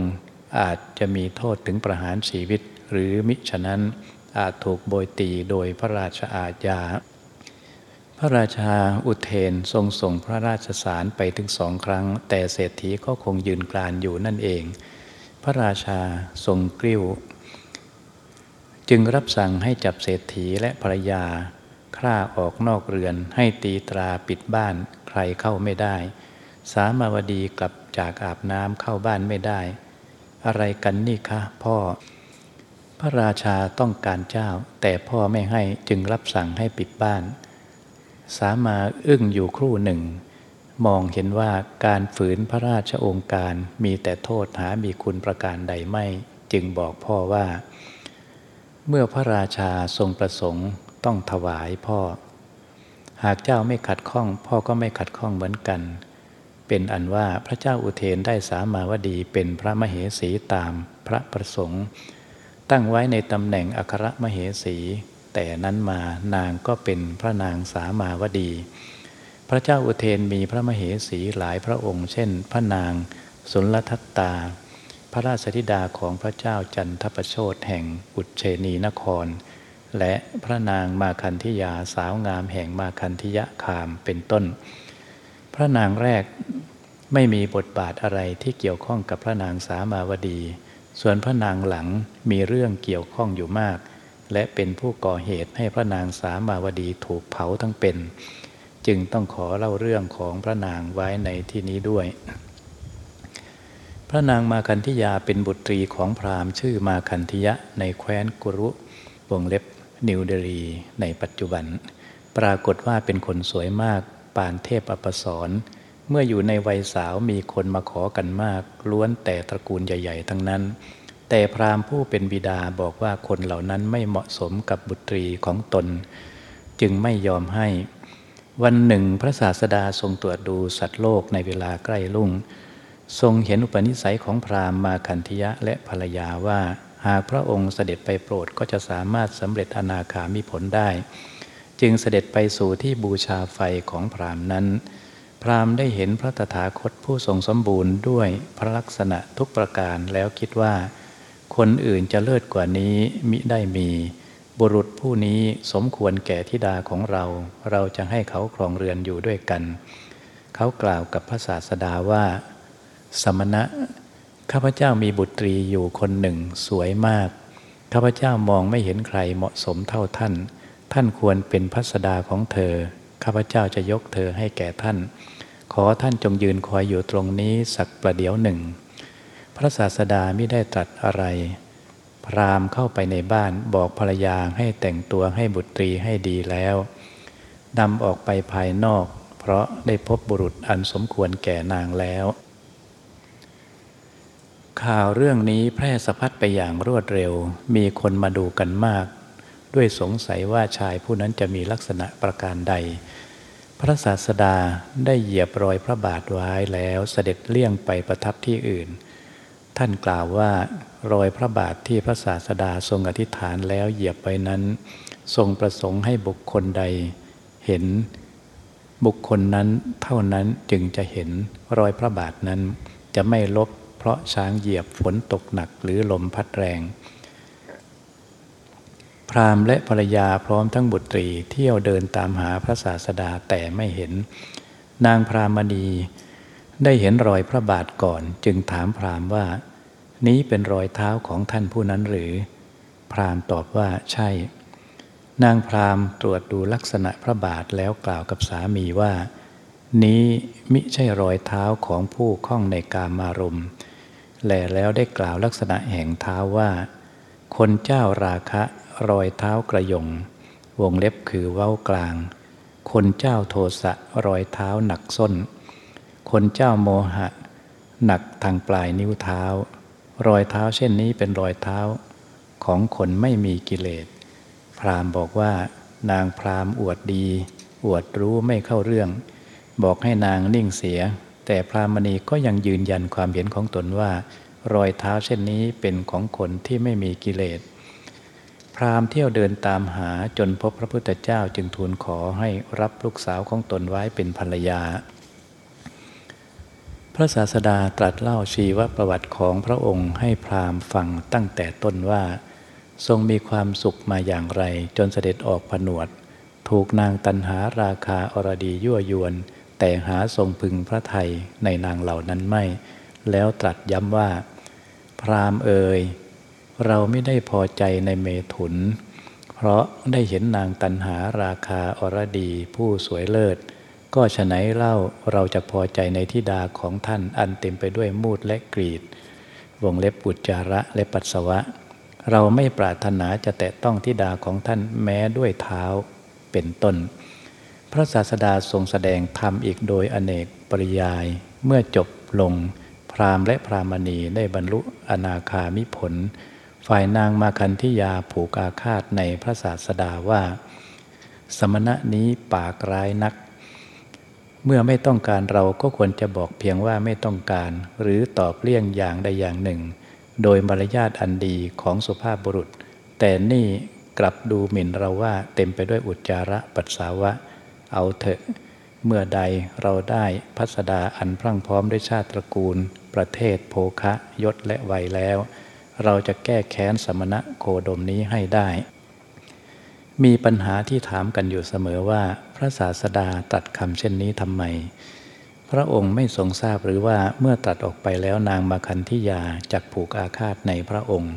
อาจจะมีโทษถึงประหารชีวิต หรือมิฉะนั้นอาจถูกโบยตีโดยพระราชอาญา พระราชาอุเทนทรงส่งพระราชสารไปถึงสองครั้ง แต่เศรษฐีก็คงยืนกรานอยู่นั่นเอง พระราชาทรงกริ้ว จึงรับสั่งให้จับเศรษฐีและภรรยาคร่าออกนอกเรือนให้ตีตราปิดบ้านใครเข้าไม่ได้ สามาวดีกลับจากอาบน้ำเข้าบ้านไม่ได้ อะไรกันนี่คะพ่อ พระราชาต้องการเจ้า แต่พ่อไม่ให้จึงรับสั่งให้ปิดบ้าน สามาอึ้งอยู่ครู่หนึ่ง มองเห็นว่าการฝืนพระราชองค์การมีแต่โทษหามีคุณประการใดไม่ จึงบอกพ่อว่า เมื่อพระราชาทรงประสงค์ต้องถวายพ่อ หากเจ้าไม่ขัดข้อง พ่อก็ไม่ขัดข้องเหมือนกัน เป็นอันว่าพระเจ้าอุเทนได้สามาวดีเป็นพระมเหสีตามพระประสงค์ ตั้งไว้ในตำแหน่งอัครมเหสี แต่นั้นมานางก็เป็นพระนางสามาวดี พระเจ้าอุเทนมีพระมเหสีหลายพระองค์ เช่น พระนางสุลทัตตา พระราชธิดาของพระเจ้าจันทประโชดแห่งอุเชนีนคร และพระนางมาคันธิยาสาวงามแห่งมาคันธิยะคามเป็นต้น พระนางแรกไม่มีบทบาทอะไรที่เกี่ยวข้องกับพระนางสามาวดี ส่วนพระนางหลังมีเรื่องเกี่ยวข้องอยู่มาก และเป็นผู้ก่อเหตุให้พระนางสามาวดีถูกเผาทั้งเป็น จึงต้องขอเล่าเรื่องของพระนางไว้ในที่นี้ด้วย พระนางมาคันธิยาเป็นบุตรีของพราหมณ์ชื่อมาคันธิยะในแคว้นกุรุวงเล็บนิวเดรีในปัจจุบัน ปรากฏว่าเป็นคนสวยมาก ปานเทพอปสรเมื่ออยู่ในวัยสาวมีคนมาขอกันมาก ล้วนแต่ตระกูลใหญ่ ๆ ทั้งนั้น แต่พราหมณ์ผู้เป็นบิดาบอกว่าคนเหล่านั้นไม่เหมาะสมกับบุตรีของตน จึงไม่ยอมให้ วันหนึ่งพระศาสดาทรงตรวจดูสัตว์โลกในเวลาใกล้ลุ่ง ทรงเห็นอุปนิสัยของพราหมณ์มาคันธิยะและภรรยาว่า หากพระองค์เสด็จไปโปรดก็จะสามารถสำเร็จอนาคามิผลได้ จึงเสด็จไปสู่ที่บูชาไฟของพรามนั้น พรามได้เห็นพระตถาคตผู้ทรงสมบูรณ์ด้วยพระลักษณะทุกประการแล้วคิดว่า คนอื่นจะเลิศกว่านี้มิได้มี บุรุษผู้นี้สมควรแก่ธิดาของเรา เราจะให้เขาครองเรือนอยู่ด้วยกัน เขากล่าวกับพระศาสดาว่า สมณะ ข้าพเจ้ามีบุตรีอยู่คนหนึ่งสวยมาก ข้าพเจ้ามองไม่เห็นใครเหมาะสมเท่าท่าน ท่านควรเป็นพัสดาของเธอ ข้าพเจ้าจะยกเธอให้แก่ท่าน ขอท่านจงยืนคอยอยู่ตรงนี้สักประเดี๋ยวหนึ่ง พระศาสดาไม่ได้ตรัสอะไร พรามเข้าไปในบ้านบอกภรรยาให้แต่งตัวให้บุตรีให้ดีแล้วนำออกไปภายนอก เพราะได้พบบุรุษอันสมควรแก่นางแล้ว ข่าวเรื่องนี้แพร่สะพัดไปอย่างรวดเร็ว มีคนมาดูกันมาก ด้วยสงสัยว่าชายผู้นั้นจะมีลักษณะประการใด พระศาสดาได้เหยียบรอยพระบาทไว้แล้วเสด็จเลี่ยงไปประทับที่อื่น ท่านกล่าวว่ารอยพระบาทที่พระศาสดาทรงอธิษฐานแล้วเหยียบไปนั้น ทรงประสงค์ให้บุคคลใด เห็นบุคคลนั้นเท่านั้นจึงจะเห็นรอยพระบาทนั้นจะไม่ลบเพราะช้างเหยียบฝนตกหนักหรือลมพัดแรง รามและภรรยาพร้อมทั้งบุตรีเที่ยวเดินตามหาพระศาสดาแต่ไม่เห็น นางพรามณี ได้เห็นรอยพระบาทก่อน จึงถามพรามว่า นี้เป็นรอยเท้าของท่านผู้นั้นหรือ พรามตอบว่าใช่ นางพรามตรวจดูลักษณะพระบาทแล้วกล่าวกับสามีว่า นี้มิใช่รอยเท้าของผู้คล้องในกามารมณ์แลแล้วได้กล่าวลักษณะแห่งเท้าว่า คนเจ้าราคะ รอยเท้ากระยง วงเล็บคือเว้ากลาง คนเจ้าโทสะรอยเท้าหนักส้น คนเจ้าโมหะ หนักทางปลายนิ้วเท้า รอยเท้าเช่นนี้เป็นรอยเท้า ของคนไม่มีกิเลส พรามบอกว่านางพรามอวดดี อวดรู้ไม่เข้าเรื่อง บอกให้นางนิ่งเสีย แต่พรามณีก็ยังยืนยันความเห็นของตนว่า รอยเท้าเช่นนี้เป็นของคนที่ไม่มีกิเลส พราหม์เที่ยวเดินตามหาจนพบพระพุทธเจ้าจึงทูลขอให้รับลูกสาวของตนไว้เป็นภรรยา พระศาสดาตรัสเล่าชีวประวัติของพระองค์ให้พราหมณ์ฟังตั้งแต่ต้นว่า ทรงมีความสุขมาอย่างไร จนเสด็จออกผนวด ถูกนางตันหาราคาอรดียั่วยวน แต่หาทรงพึงพระไทยในนางเหล่านั้นไม่ แล้วตรัสย้ำว่า พราหมณ์เอ่ย เราไม่ได้พอใจในเมถุน เพราะได้เห็นนางตันหาราคาอรดีผู้สวยเลิศ ก็ฉะไหนเล่าเราจะพอใจในทิดาของท่านอันเต็มไปด้วยมูดและกรีด วงเล็บปุจจาระและปัสสาวะ เราไม่ปรารถนาจะแตะต้องทิดาของท่านแม้ด้วยเท้าเป็นต้น พระศาสดาทรงแสดงธรรมอีกโดยอเนกปริยายเมื่อจบลง พราหมณ์และพรามณีได้บรรลุอนาคามิผล ฝ่ายนางมาคันธิยาผูกอาคาตในพระศาสดาว่า สมณะนี้ปากร้ายนัก เมื่อไม่ต้องการเราก็ควรจะบอกเพียงว่าไม่ต้องการ หรือตอบเลี่ยงอย่างใดอย่างหนึ่ง โดยมารยาทอันดีของสุภาพบุรุษ แต่นี่กลับดูหมิ่นเราว่าเต็มไปด้วยอุจจาระปัสสาวะ เอาเถอะ เมื่อใดเราได้พัสดาอันพรั่งพร้อมด้วยชาติตระกูล ประเทศโภคะยศและวัยแล้ว เราจะแก้แค้นสมณะโคดมนี้ให้ได้ มีปัญหาที่ถามกันอยู่เสมอว่า พระศาสดาตัดคำเช่นนี้ทำไม พระองค์ไม่ทรงทราบหรือว่าเมื่อตัดออกไปแล้วนางมาคันธิยาจักผูกอาฆาตในพระองค์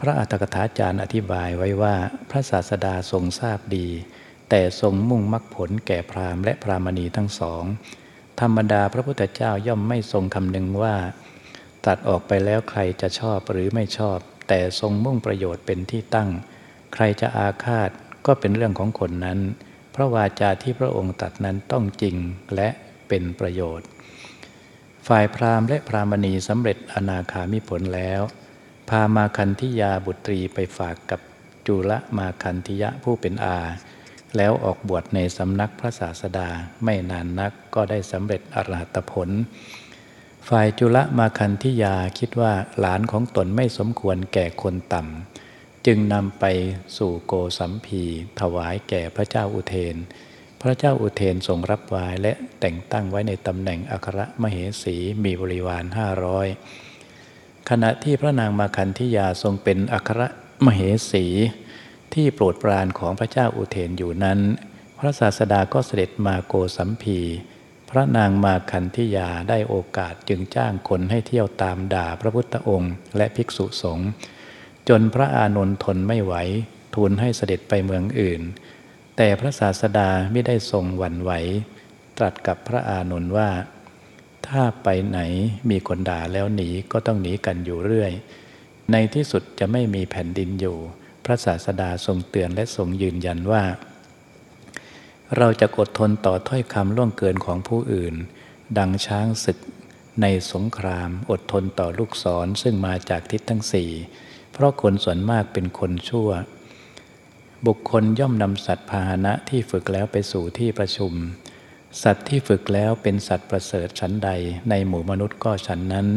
พระอัตถกถาจารย์อธิบายไว้ว่าพระศาสดาทรงทราบดี แต่ทรงมุ่งมรรคผลแก่พราหมณ์และพรามณีทั้งสอง ธรรมดาพระพุทธเจ้าย่อมไม่ทรงคำนึงว่า ตัดออกไปแล้วใครจะชอบหรือไม่ชอบ แต่ทรงมุ่งประโยชน์เป็นที่ตั้ง ใครจะอาฆาตก็เป็นเรื่องของคนนั้น เพราะวาจาที่พระองค์ตัดนั้นต้องจริงและเป็นประโยชน์ ฝ่ายพราหมณ์และพราหมณีสำเร็จอนาคามิผลแล้ว พามาคันธิยาบุตรีไปฝากกับจุลมาคันธิยะผู้เป็นอา แล้วออกบวชในสำนักพระศาสดาไม่นานนักก็ได้สำเร็จอรหัตผล ฝ่ายจุลมาคันธิยาคิดว่าหลานของตนไม่สมควรแก่คนต่ำ จึงนำไปสู่โกสัมพีถวายแก่พระเจ้าอุเทน พระเจ้าอุเทนทรงรับไว้และแต่งตั้งไว้ในตำแหน่งอัครมเหสีมีบริวารห้าร้อยขณะที่พระนางมาคันธิยาทรงเป็นอัครมเหสี ที่โปรดปรานของพระเจ้าอุเทนอยู่นั้น พระศาสดาก็เสด็จมาโกสัมพี พระนางมาคันธิยาได้โอกาสจึงจ้างคนให้เที่ยวตามด่าพระพุทธองค์ และภิกษุสงฆ์จนพระอานนท์ทนไม่ไหวทูลให้เสด็จไปเมืองอื่น แต่พระศาสดาไม่ได้ทรงหวั่นไหว ตรัสกับพระอานนท์ว่า ถ้าไปไหนมีคนด่าแล้วหนีก็ต้องหนีกันอยู่เรื่อย ในที่สุดจะไม่มีแผ่นดินอยู่ พระศาสดาทรงเตือนและทรงยืนยันว่า เราจะอดทนต่อถ้อยคำล่วงเกินของผู้อื่น ดังช้างศึกในสงครามอดทนต่อลูกศรซึ่งมาจากทิศทั้งสี่เพราะคนส่วนมากเป็นคนชั่ว บุคคลย่อมนำสัตว์พาหนะที่ฝึกแล้วไปสู่ที่ประชุม สัตว์ที่ฝึกแล้วเป็นสัตว์ประเสริฐชั้นใด ในหมู่มนุษย์ก็ชั้นนั้น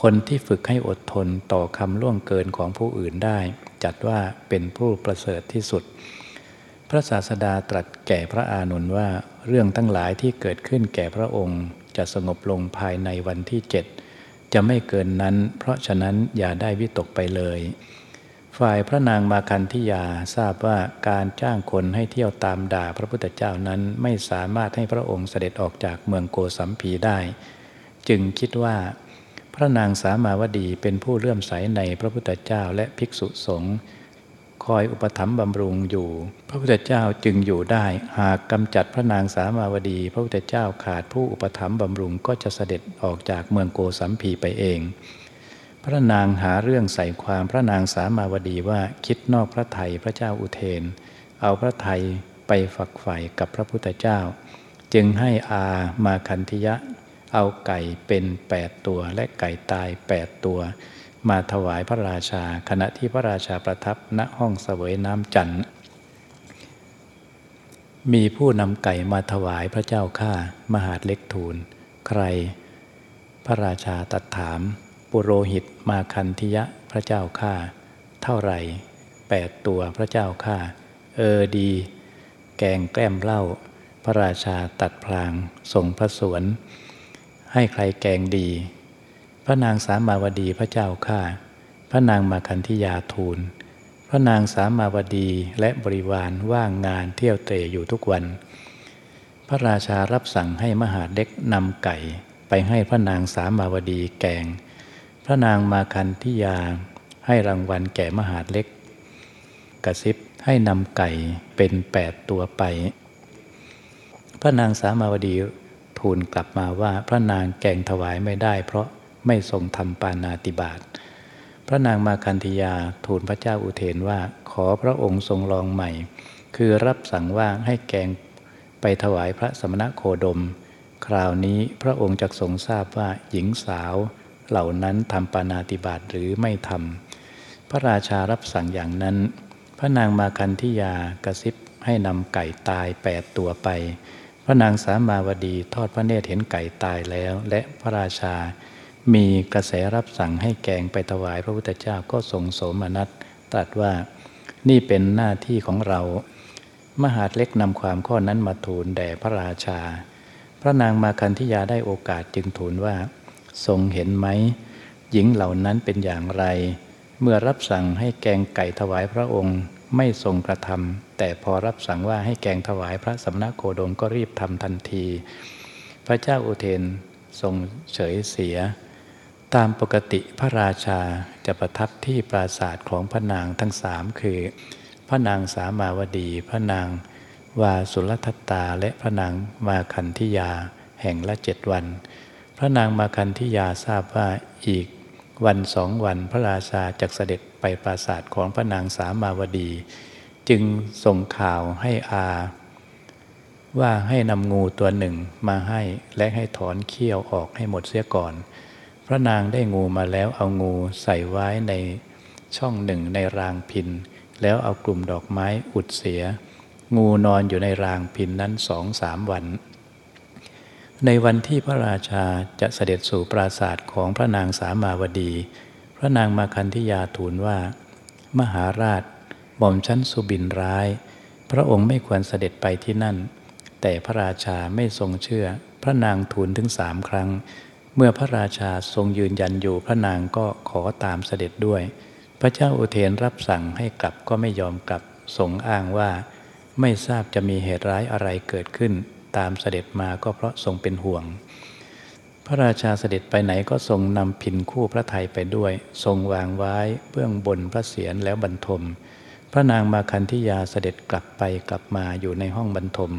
คนที่ฝึกให้อดทนต่อคำล่วงเกินของผู้อื่นได้ จัดว่าเป็นผู้ประเสริฐที่สุด ระศาสดาตรัสแก่พระอานนท์ว่าเรื่องทั้งหลายที่เกิดขึ้นแก่พระองค์จะสงบลงภายในวันที่เจ็ดจะไม่เกินนั้น เพราะฉะนั้นอย่าได้วิตกไปเลย ฝ่ายพระนางมาคันธิยาทราบว่าการจ้างคนให้เที่ยวตามด่าพระพุทธเจ้านั้นไม่สามารถให้พระองค์เสด็จออกจากเมืองโกสัมพีได้ จึงคิดว่าพระนางสามาวดีเป็นผู้เลื่อมใสในพระพุทธเจ้าและภิกษุสงฆ์ คอยอุปถัมภ์บำรุงอยู่ พระพุทธเจ้าจึงอยู่ได้ หากกำจัดพระนางสามาวดี พระพุทธเจ้าขาดผู้อุปถัมภ์บำรุงก็จะเสด็จออกจากเมืองโกสัมพีไปเอง พระนางหาเรื่องใส่ความพระนางสามาวดีว่าคิดนอกพระไทยพระเจ้าอุเทน เอาพระไทยไปฝักใฝ่กับพระพุทธเจ้า จึงให้อามาคันธิยะ เอาไก่เป็นแปดตัวและไก่ตายแปดตัว มาถวายพระราชา ขณะที่พระราชาประทับณห้องเสวยน้ำจันทร์มีผู้นำไก่มาถวายพระเจ้าข้ามหาดเล็กทูล ใคร พระราชาตัดถาม ปุโรหิตมาคันธิยะพระเจ้าข้าเท่าไหร่แปดตัวพระเจ้าข้าเออดี แกงแกล้มเหล้าพระราชาตัดพลางส่งพระสวน ให้ใครแกงดี พระนางสามาวดีพระเจ้าข้าพระนางมาคันธิยาทูล พระนางสามาวดีและบริวารว่างงานเที่ยวเตะอยู่ทุกวัน พระราชารับสั่งให้มหาเด็กนำไก่ ไปให้พระนางสามาวดีแกง พระนางมาคันธิยาให้รางวัลแก่มหาเล็ก กระซิบให้นำไก่เป็นแปดตัวไป พระนางสามาวดีทูลกลับมาว่าพระนางแกงถวายไม่ได้ เพราะ ไม่ทรงทำปานาติบาตพระนางมาคันธยาทูลพระเจ้าอุเทนว่า ขอพระองค์ทรงลองใหม่ คือรับสั่งว่าให้แกงไปถวายพระสมณโคดม คราวนี้พระองค์จะทรงทราบว่าหญิงสาวเหล่านั้นทำปานาติบาตหรือไม่ทำพระราชารับสั่งอย่างนั้น พระนางมาคันธยากระซิบให้นำไก่ตายแปดตัวไป พระนางสามาวดีทอดพระเนตรเห็นไก่ตายแล้ว และพระราชา มีกระแสรับสั่งให้แกงไปถวายพระพุทธเจ้าก็ทรงโสมนัสตรัสว่านี่เป็นหน้าที่ของเรา มหาดเล็กนำความข้อนั้นมาทูลแด่พระราชา พระนางมาคันธิยาได้โอกาสจึงทูลว่า ทรงเห็นไหม หญิงเหล่านั้นเป็นอย่างไร เมื่อรับสั่งให้แกงไก่ถวายพระองค์ไม่ทรงกระทำแต่พอรับสั่งว่าให้แกงถวายพระสำนักโคดมก็รีบทำทันที พระเจ้าอุเทนทรงเฉยเสีย ตามปกติพระราชาจะประทับที่ปราศาสตร์ของพระนางทั้งสามคือ พระนางสามาวดี พระนางวาสุลทัตตาและพระนางมาคันธิยาแห่งละเจ็ดวัน พระนางมาคันธิยาทราบว่าอีกวันสองวันพระราชาจักเสด็จไปปราสาทของพระนางสามาวดี จึงส่งข่าวให้อา ว่าให้นำงูตัวหนึ่งมาให้และให้ถอนเขี้ยวออกให้หมดเสียก่อน พระนางได้งูมาแล้วเอางูใส่ไว้ในช่องหนึ่งในรางพิน แล้วเอากลุ่มดอกไม้อุดเสีย งูนอนอยู่ในรางพินนั้นสองสามวัน ในวันที่พระราชาจะเสด็จสู่ปราศาสตร์ของพระนางสามาวดี พระนางมาคันธิยาทูลว่า มหาราชหม่อมชั้นสุบินร้าย พระองค์ไม่ควรเสด็จไปที่นั่น แต่พระราชาไม่ทรงเชื่อ พระนางทูลถึงสามครั้ง เมื่อพระราชาทรงยืนยันอยู่พระนางก็ขอตามเสด็จด้วย พระเจ้าอุเทนรับสั่งให้กลับก็ไม่ยอมกลับทรงอ้างว่า ไม่ทราบจะมีเหตุร้ายอะไรเกิดขึ้น ตามเสด็จมาก็เพราะทรงเป็นห่วง พระราชาเสด็จไปไหนก็ทรงนำพินคู่พระไทยไปด้วย ทรงวางไว้เบื้องบนพระเศียรแล้วบรรทม พระนางมาคันธิยาเสด็จกลับไปกลับมาอยู่ในห้องบรรทม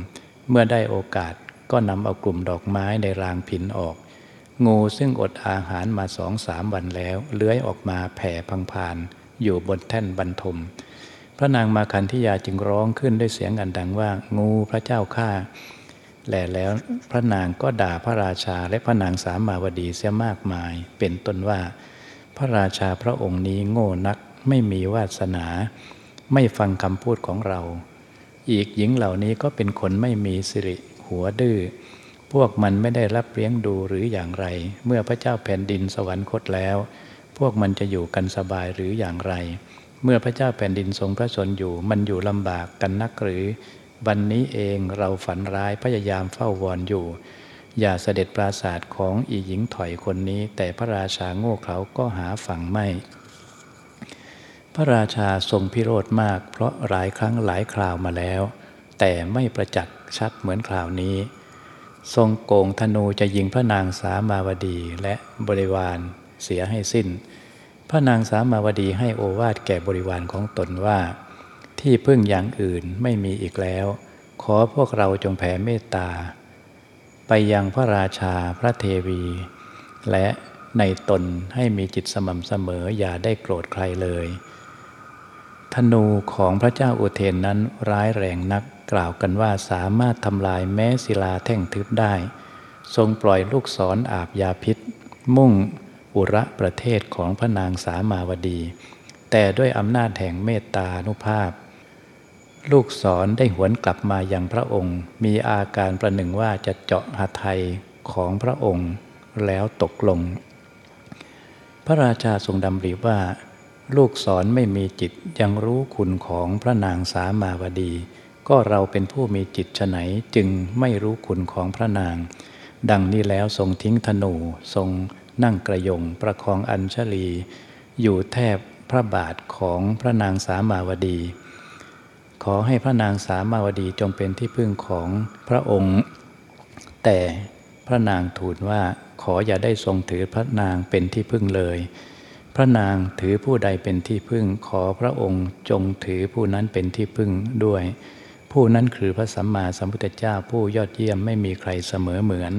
เมื่อได้โอกาสก็นำเอากลุ่มดอกไม้ในรางพินออก งูซึ่งอดอาหารมาสองสามวันแล้ว เลื้อยออกมาแผ่พังพาน อยู่บนแท่นบรรทม พระนางมาคันธิยาจึงร้องขึ้นด้วยเสียงอันดังว่า งูพระเจ้าข้าแลแล้วพระนางก็ด่าพระราชาและพระนางสามาวดีเสียมากมาย เป็นต้นว่า พระราชาพระองค์นี้โง่นักไม่มีวาสนา ไม่ฟังคำพูดของเรา อีกหญิงเหล่านี้ก็เป็นคนไม่มีสิริหัวดื้อ วกมันไม่ได้รับเลี้ยงดูหรืออย่างไร เมื่อพระเจ้าแผ่นดินสวรรคตแล้ว พวกมันจะอยู่กันสบายหรืออย่างไร เมื่อพระเจ้าแผ่นดินทรงพระชนอยู่ มันอยู่ลำบากกันนักหรือ วันนี้เองเราฝันร้ายพยายามเฝ้าวอนอยู่ อย่าเสด็จปราศาสตร์ของอีหญิงถอยคนนี้ แต่พระราชาโง่เขาก็หาฝั่งไม่พระราชาทรงพิโรธมาก เพราะหลายครั้งหลายคราวมาแล้ว แต่ไม่ประจักษ์ชัดเหมือนคราวนี้ ทรงโกงธนูจะยิงพระนางสามาวดีและบริวารเสียให้สิ้น พระนางสามาวดีให้โอวาทแก่บริวารของตนว่า ที่พึ่งอย่างอื่นไม่มีอีกแล้ว ขอพวกเราจงแผ่เมตตา ไปยังพระราชาพระเทวี และในตนให้มีจิตสม่ำเสมออย่าได้โกรธใครเลย ธนูของพระเจ้าอุเทนนั้นร้ายแรงนักกล่าวกันว่าสามารถทำลายแม้ศิลาแท่งทึบได้ ทรงปล่อยลูกศรออาบยาพิษ มุ่งอุระประเทศของพระนางสามาวดี แต่ด้วยอำนาจแห่งเมตตานุภาพ ลูกศรได้หวนกลับมาอยังพระองค์ มีอาการประหนึ่งว่าจะเจาะหาไทยของพระองค์แล้วตกลง พระราชาทรงดำริว่า ลูกศรไม่มีจิตยังรู้คุณของพระนางสามาวดี ก็เราเป็นผู้มีจิตฉไหนจึงไม่รู้คุณของพระนาง ดังนี้แล้วทรงทิ้งธนูทรงนั่งกระยงประคองอัญชลี อยู่แทบพระบาทของพระนางสามาวดี ขอให้พระนางสามาวดีจงเป็นที่พึ่งของพระองค์ แต่พระนางทูลว่าขออย่าได้ทรงถือพระนางเป็นที่พึ่งเลย พระนางถือผู้ใดเป็นที่พึ่ง ขอพระองค์จงถือผู้นั้นเป็นที่พึ่งด้วย ผู้นั้นคือพระสัมมาสัมพุทธเจ้าผู้ยอดเยี่ยมไม่มีใครเสมอเหมือน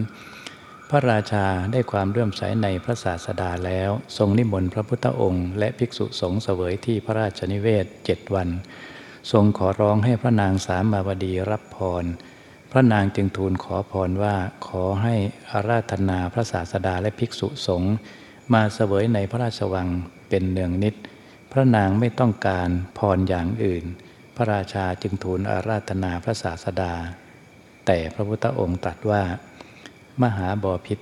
พระราชาได้ความเรื่มใสในพระศาสดาแล้ว ทรงนิมนต์พระพุทธองค์ และภิกษุสงฆ์เสวยที่พระราชนิเวศเจ็ดวัน ทรงขอร้องให้พระนางสามาวดีรับพรพระนางจึงทูลขอพรว่าขอให้อาราธนาพระศาสดาและภิกษุสงฆ์ มาเสวยในพระราชวังเป็นเนืองนิด พระนางไม่ต้องการพรอย่างอื่น พระราชาจึงทูลอาราธนาพระศาสดา แต่พระพุทธองค์ตรัสว่า มหาบอพิษ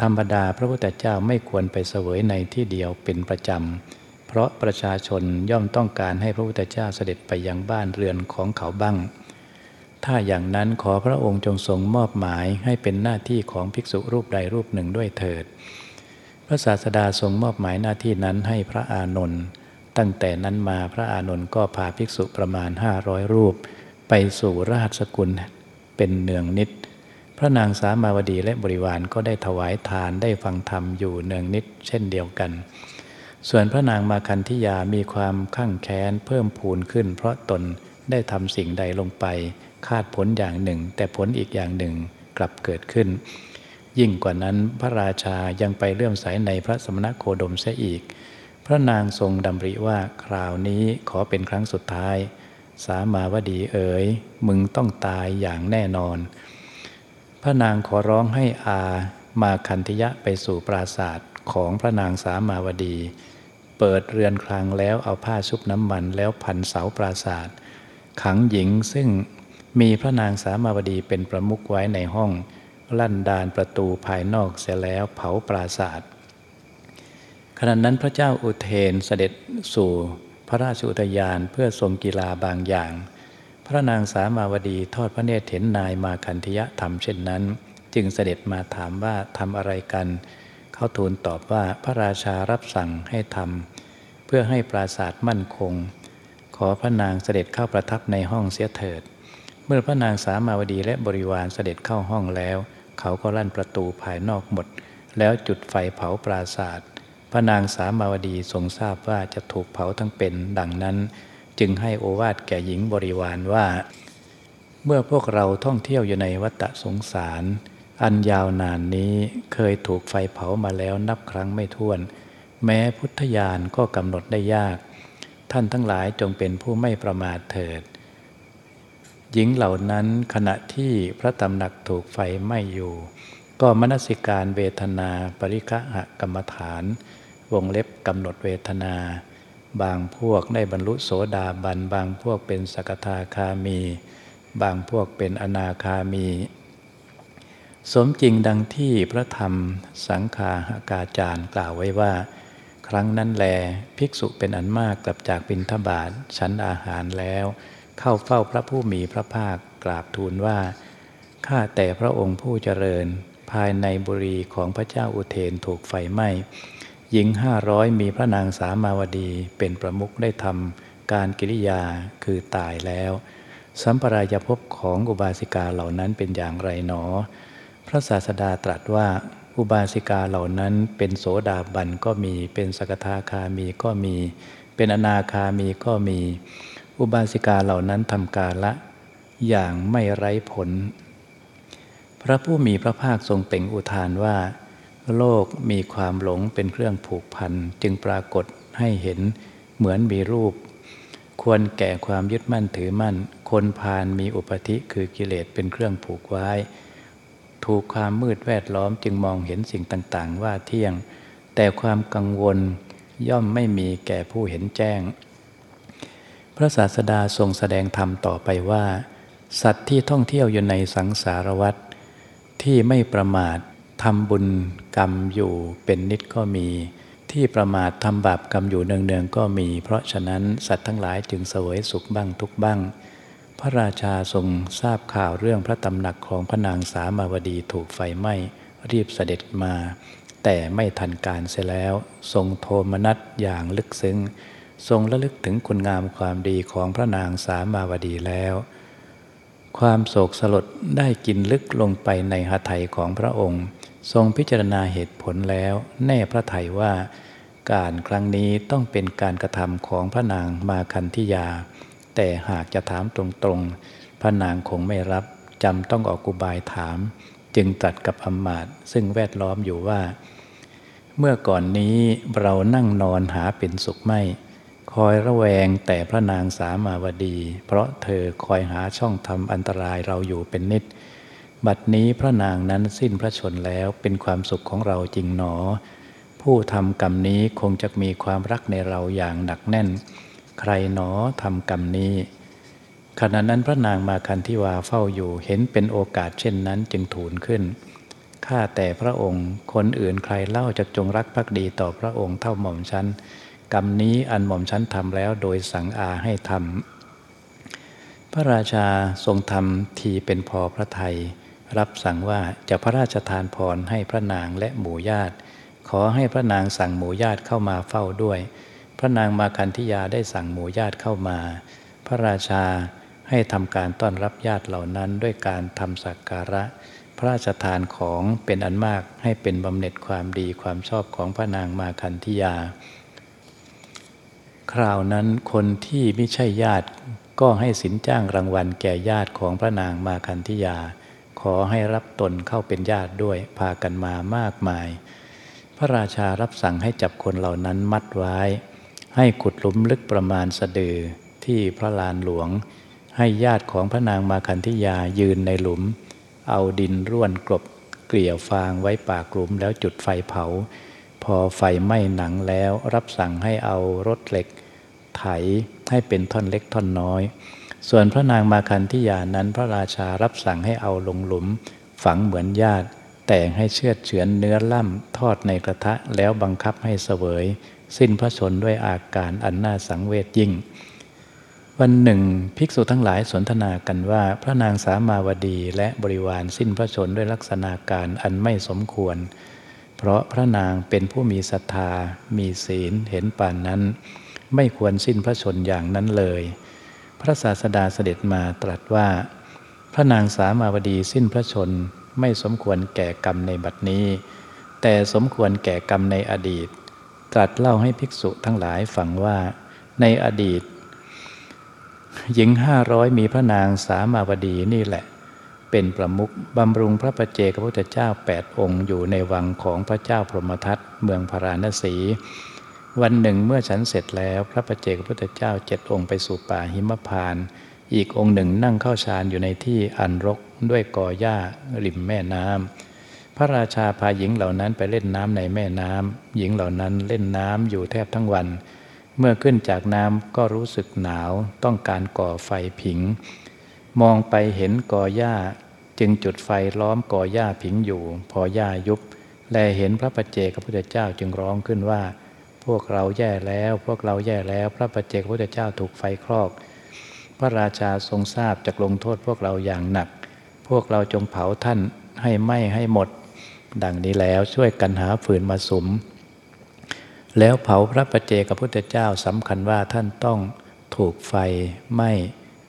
ธรรมดาพระพุทธเจ้าไม่ควรไปเสวยในที่เดียวเป็นประจำ เพราะประชาชนย่อมต้องการให้พระพุทธเจ้าเสด็จไปยังบ้านเรือนของเขาบ้าง ถ้าอย่างนั้นขอพระองค์จงทรงมอบหมายให้เป็นหน้าที่ของภิกษุรูปใดรูปหนึ่งด้วยเถิด พระศาสดาทรงมอบหมายหน้าที่นั้นให้พระอานนท์ตั้งแต่นั้นมาพระอานนท์ก็พาภิกษุประมาณห้าร้อยรูป ไปสู่ราชสกุลเป็นเนืองนิด พระนางสามาวดีและบริวารก็ได้ถวายทานได้ฟังธรรมอยู่เนืองนิด เช่นเดียวกัน ส่วนพระนางมาคันธิยามีความข้างแค้นเพิ่มพูนขึ้น เพราะตนได้ทำสิ่งใดลงไป คาดผลอย่างหนึ่ง แต่ผลอีกอย่างหนึ่งกลับเกิดขึ้น ยิ่งกว่านั้นพระราชายังไปเลื่อมใสในพระสมณโคดมเสียอีก พระนางทรงดำริว่าคราวนี้ขอเป็นครั้งสุดท้าย สามาวดีเอ๋ยมึงต้องตายอย่างแน่นอน พระนางขอร้องให้อามาคันธยะไปสู่ปราศาสตร์ของพระนางสามาวดี เปิดเรือนคลังแล้วเอาผ้าชุบน้ำมันแล้วพันเสาปราศาสตร์ขังหญิงซึ่งมีพระนางสามาวดีเป็นประมุขไว้ในห้อง ลั่นดานประตูภายนอกเสียแล้วเผาปราศาสตร์ขณะนั้นพระเจ้าอุเทนเสด็จสู่พระราชอุทยานเพื่อทรงกีฬาบางอย่าง พระนางสามาวดีทอดพระเนตรเห็นนายมาคันธยะทำเช่นนั้น จึงเสด็จมาถามว่าทำอะไรกัน เขาทูลตอบว่าพระราชารับสั่งให้ทำเพื่อให้ปราศาสตร์มั่นคง ขอพระนางเสด็จเข้าประทับในห้องเสียเถิด เมื่อพระนางสามาวดีและบริวารเสด็จเข้าห้องแล้ว เขาก็ลั่นประตูภายนอกหมด แล้วจุดไฟเผาปราศาสตร์พระนางสามาวดีทรงทราบว่าจะถูกเผาทั้งเป็น ดังนั้น จึงให้โอวาทแก่หญิงบริวารว่า เมื่อพวกเราท่องเที่ยวอยู่ในวัฏสงสาร อันยาวนานนี้เคยถูกไฟเผามาแล้วนับครั้งไม่ถ้วน แม้พุทธญาณก็กำหนดได้ยาก ท่านทั้งหลายจงเป็นผู้ไม่ประมาทเถิด หญิงเหล่านั้นขณะที่พระตำหนักถูกไฟไหม้อยู่ ก็มนสิการเวทนาปริฆะกรรมฐาน วงเล็บกำหนดเวทนา บางพวกได้บรรลุโสดาบัน บางพวกเป็นสกทาคามี บางพวกเป็นอนาคามี สมจริงดังที่พระธรรมสังฆาหากาจารย์กล่าวไว้ว่า ครั้งนั้นแล ภิกษุเป็นอันมากกลับจากบิณฑบาตชั้นอาหารแล้ว เข้าเฝ้าพระผู้มีพระภาคกราบทูลว่า ข้าแต่พระองค์ผู้เจริญ ภายในบุรีของพระเจ้าอุเทนถูกไฟไหม้หญิงห้าร้อยมีพระนางสามาวดีเป็นประมุขได้ทำการกิริยาคือตายแล้ว สัมปรายภพของอุบาสิกาเหล่านั้นเป็นอย่างไรหนอ พระศาสดาตรัสว่าอุบาสิกาเหล่านั้นเป็นโสดาบันก็มี เป็นสกทาคามีก็มี เป็นอนาคามีก็มี อุบาสิกาเหล่านั้นทำกาละอย่างไม่ไร้ผล พระผู้มีพระภาคทรงเป่งอุทานว่า โลกมีความหลงเป็นเครื่องผูกพัน จึงปรากฏให้เห็นเหมือนมีรูป ควรแก่ความยึดมั่นถือมั่น คนพาลมีอุปธิคือกิเลสเป็นเครื่องผูกไว้ ถูกความมืดแวดล้อมจึงมองเห็นสิ่งต่าง ๆ ว่าเที่ยง แต่ความกังวลย่อมไม่มีแก่ผู้เห็นแจ้ง พระศาสดาทรงแสดงธรรมต่อไปว่า สัตว์ที่ท่องเที่ยวอยู่ในสังสารวัฏที่ไม่ประมาททำบุญกรรมอยู่เป็นนิดก็มี ที่ประมาททำบาปกรรมอยู่เนืองๆก็มี เพราะฉะนั้นสัตว์ทั้งหลายจึงเสวยสุขบ้างทุกบ้าง พระราชาทรงทราบข่าวเรื่องพระตำหนักของพระนางสามาวดีถูกไฟไหม้รีบเสด็จมา แต่ไม่ทันการเสียแล้ว ทรงโทมนัสอย่างลึกซึ้ง ทรงระลึกถึงคุณงามความดีของพระนางสามาวดีแล้ว ความโศกสลดได้กินลึกลงไปในหทัยของพระองค์ ทรงพิจารณาเหตุผลแล้ว แน่พระทัยว่า การครั้งนี้ต้องเป็นการกระทำของพระนางมาคันธิยา แต่หากจะถามตรงๆ พระนางคงไม่รับจำต้องออกกุบายถาม จึงตรัสกับอมมาตย์ซึ่งแวดล้อมอยู่ว่า เมื่อก่อนนี้เรานั่งนอนหาเป็นสุขไม่ คอยระแวงแต่พระนางสามาวดี เพราะเธอคอยหาช่องทำอันตรายเราอยู่เป็นนิด บัดนี้พระนางนั้นสิ้นพระชนแล้วเป็นความสุขของเราจริงหนอ ผู้ทำกรรมนี้คงจะมีความรักในเราอย่างหนักแน่น ใครหนอทำกรรมนี้ ขณะนั้นพระนางมาคันธิวาเฝ้าอยู่เห็นเป็นโอกาสเช่นนั้นจึงทูลขึ้นข้าแต่พระองค์คนอื่นใครเล่าจะจงรักภักดีต่อพระองค์เท่าหม่อมฉัน กรรมนี้อันหม่อมฉันทำแล้วโดยสั่งอาให้ทำพระราชาทรงทำทีเป็นพอพระไทย รับสั่งว่าจะพระราชทานพรให้พระนางและหมู่ญาติ ขอให้พระนางสั่งหมู่ญาติเข้ามาเฝ้าด้วย พระนางมาคันธิยาได้สั่งหมู่ญาติเข้ามา พระราชาให้ทำการต้อนรับญาติเหล่านั้นด้วยการทำสักการะ พระราชทานของเป็นอันมากให้เป็นบำเหน็จความดีความชอบของพระนางมาคันธิยา คราวนั้นคนที่ไม่ใช่ญาติ ก็ให้สินจ้างรางวัลแก่ญาติของพระนางมาคันธิยา ขอให้รับตนเข้าเป็นญาติด้วยพากันมามากมาย พระราชารับสั่งให้จับคนเหล่านั้นมัดไว้ ให้ขุดหลุมลึกประมาณสะดือที่พระลานหลวง ให้ญาติของพระนางมาคันธิยายืนในหลุม เอาดินร่วนกลบเกลี่ยฟางไว้ปากหลุมแล้วจุดไฟเผา พอไฟไหม้หนังแล้วรับสั่งให้เอารถเหล็ก ไถให้เป็นท่อนเล็กท่อนน้อย ส่วนพระนางมาคันธิยานั้นพระราชารับสั่งให้เอาลงหลุม ฝังเหมือนญาติ แต่งให้เชือดเฉือนเนื้อล่ำทอดในกระทะแล้วบังคับให้เสวย สิ้นพระชนด้วยอาการอันน่าสังเวชยิ่ง วันหนึ่ง ภิกษุทั้งหลายสนทนากันว่าพระนางสามาวดีและบริวารสิ้นพระชนด้วยลักษณะการอันไม่สมควร เพราะพระนางเป็นผู้มีศรัทธา มีศีลเห็นป่านนั้น ไม่ควรสิ้นพระชนอย่างนั้นเลย พระศาสดาเสด็จมาตรัสว่า พระนางสามาวดีสิ้นพระชนไม่สมควรแก่กรรมในบัดนี้ แต่สมควรแก่กรรมในอดีต ตรัสเล่าให้ภิกษุทั้งหลายฟังว่า ในอดีต หญิงห้าร้อยมีพระนางสามาวดีนี่แหละ เป็นประมุขบำรุงพระประเจกพระพุทธเจ้าแปดองค์อยู่ในวังของพระเจ้าพรหมทัตเมืองพาราณสี วันหนึ่งเมื่อฉันเสร็จแล้วพระประเจกพระพุทธเจ้าเจ็ดองค์ไปสู่ป่าหิมพาน อีกองค์หนึ่งนั่งเข้าฌานอยู่ในที่อันรกด้วยกอหญ้าริมแม่น้ำพระราชาพาหญิงเหล่านั้นไปเล่นน้ำในแม่น้ำหญิงเหล่านั้นเล่นน้ำอยู่แทบทั้งวัน เมื่อขึ้นจากน้ำก็รู้สึกหนาวต้องการก่อไฟผิง มองไปเห็นกอหญ้า จึงจุดไฟล้อมกอหญ้าผิงอยู่ พอหญ้ายุบ แลเห็นพระปัจเจกพระพุทธเจ้าจึงร้องขึ้นว่า พวกเราแย่แล้ว พวกเราแย่แล้ว พระปัจเจกพระพุทธเจ้าถูกไฟคลอก พระราชาทรงทราบจากลงโทษพวกเราอย่างหนัก พวกเราจงเผาท่านให้ไหม้ให้หมด ดังนี้แล้วช่วยกันหาฝืนมาสมแล้วเผาพระประเจกับพุทธเจ้าสำคัญว่าท่านต้องถูกไฟไหม้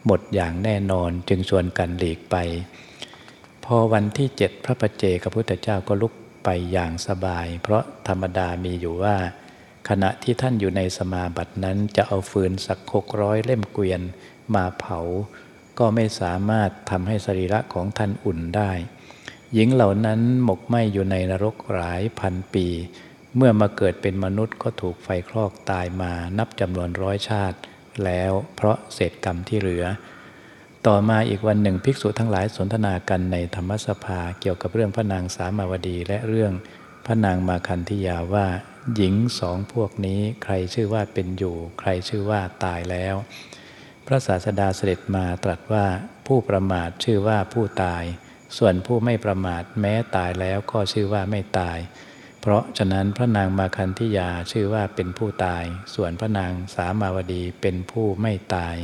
หมดอย่างแน่นอนจึงชวนกันหลีกไป พอวันที่เจ็ดพระประเจกับพุทธเจ้าก็ลุกไปอย่างสบาย เพราะธรรมดามีอยู่ว่า ขณะที่ท่านอยู่ในสมาบัตินั้นจะเอาฟืนสักหกร้อยเล่มเกวียนมาเผา ก็ไม่สามารถทำให้สรีระของท่านอุ่นได้ หญิงเหล่านั้นหมกไหมอยู่ในนรกหลายพันปีเมื่อมาเกิดเป็นมนุษย์ก็ถูกไฟคลอกตายมานับจำนวนร้อยชาติ แล้วเพราะเศษกรรมที่เหลือ ต่อมาอีกวันหนึ่งภิกษุทั้งหลายสนทนากันในธรรมสภาเกี่ยวกับเรื่องพระนางสามาวดีและเรื่องพระนางมาคันธิยาว่า หญิงสองพวกนี้ใครชื่อว่าเป็นอยู่ ใครชื่อว่าตายแล้ว พระศาสดาเสด็จมาตรัสว่าผู้ประมาทชื่อว่าผู้ตาย ส่วนผู้ไม่ประมาทแม้ตายแล้วก็ชื่อว่าไม่ตาย เพราะฉะนั้นพระนางมาคันธิยาชื่อว่าเป็นผู้ตาย ส่วนพระนางสามาวดีเป็นผู้ไม่ตาย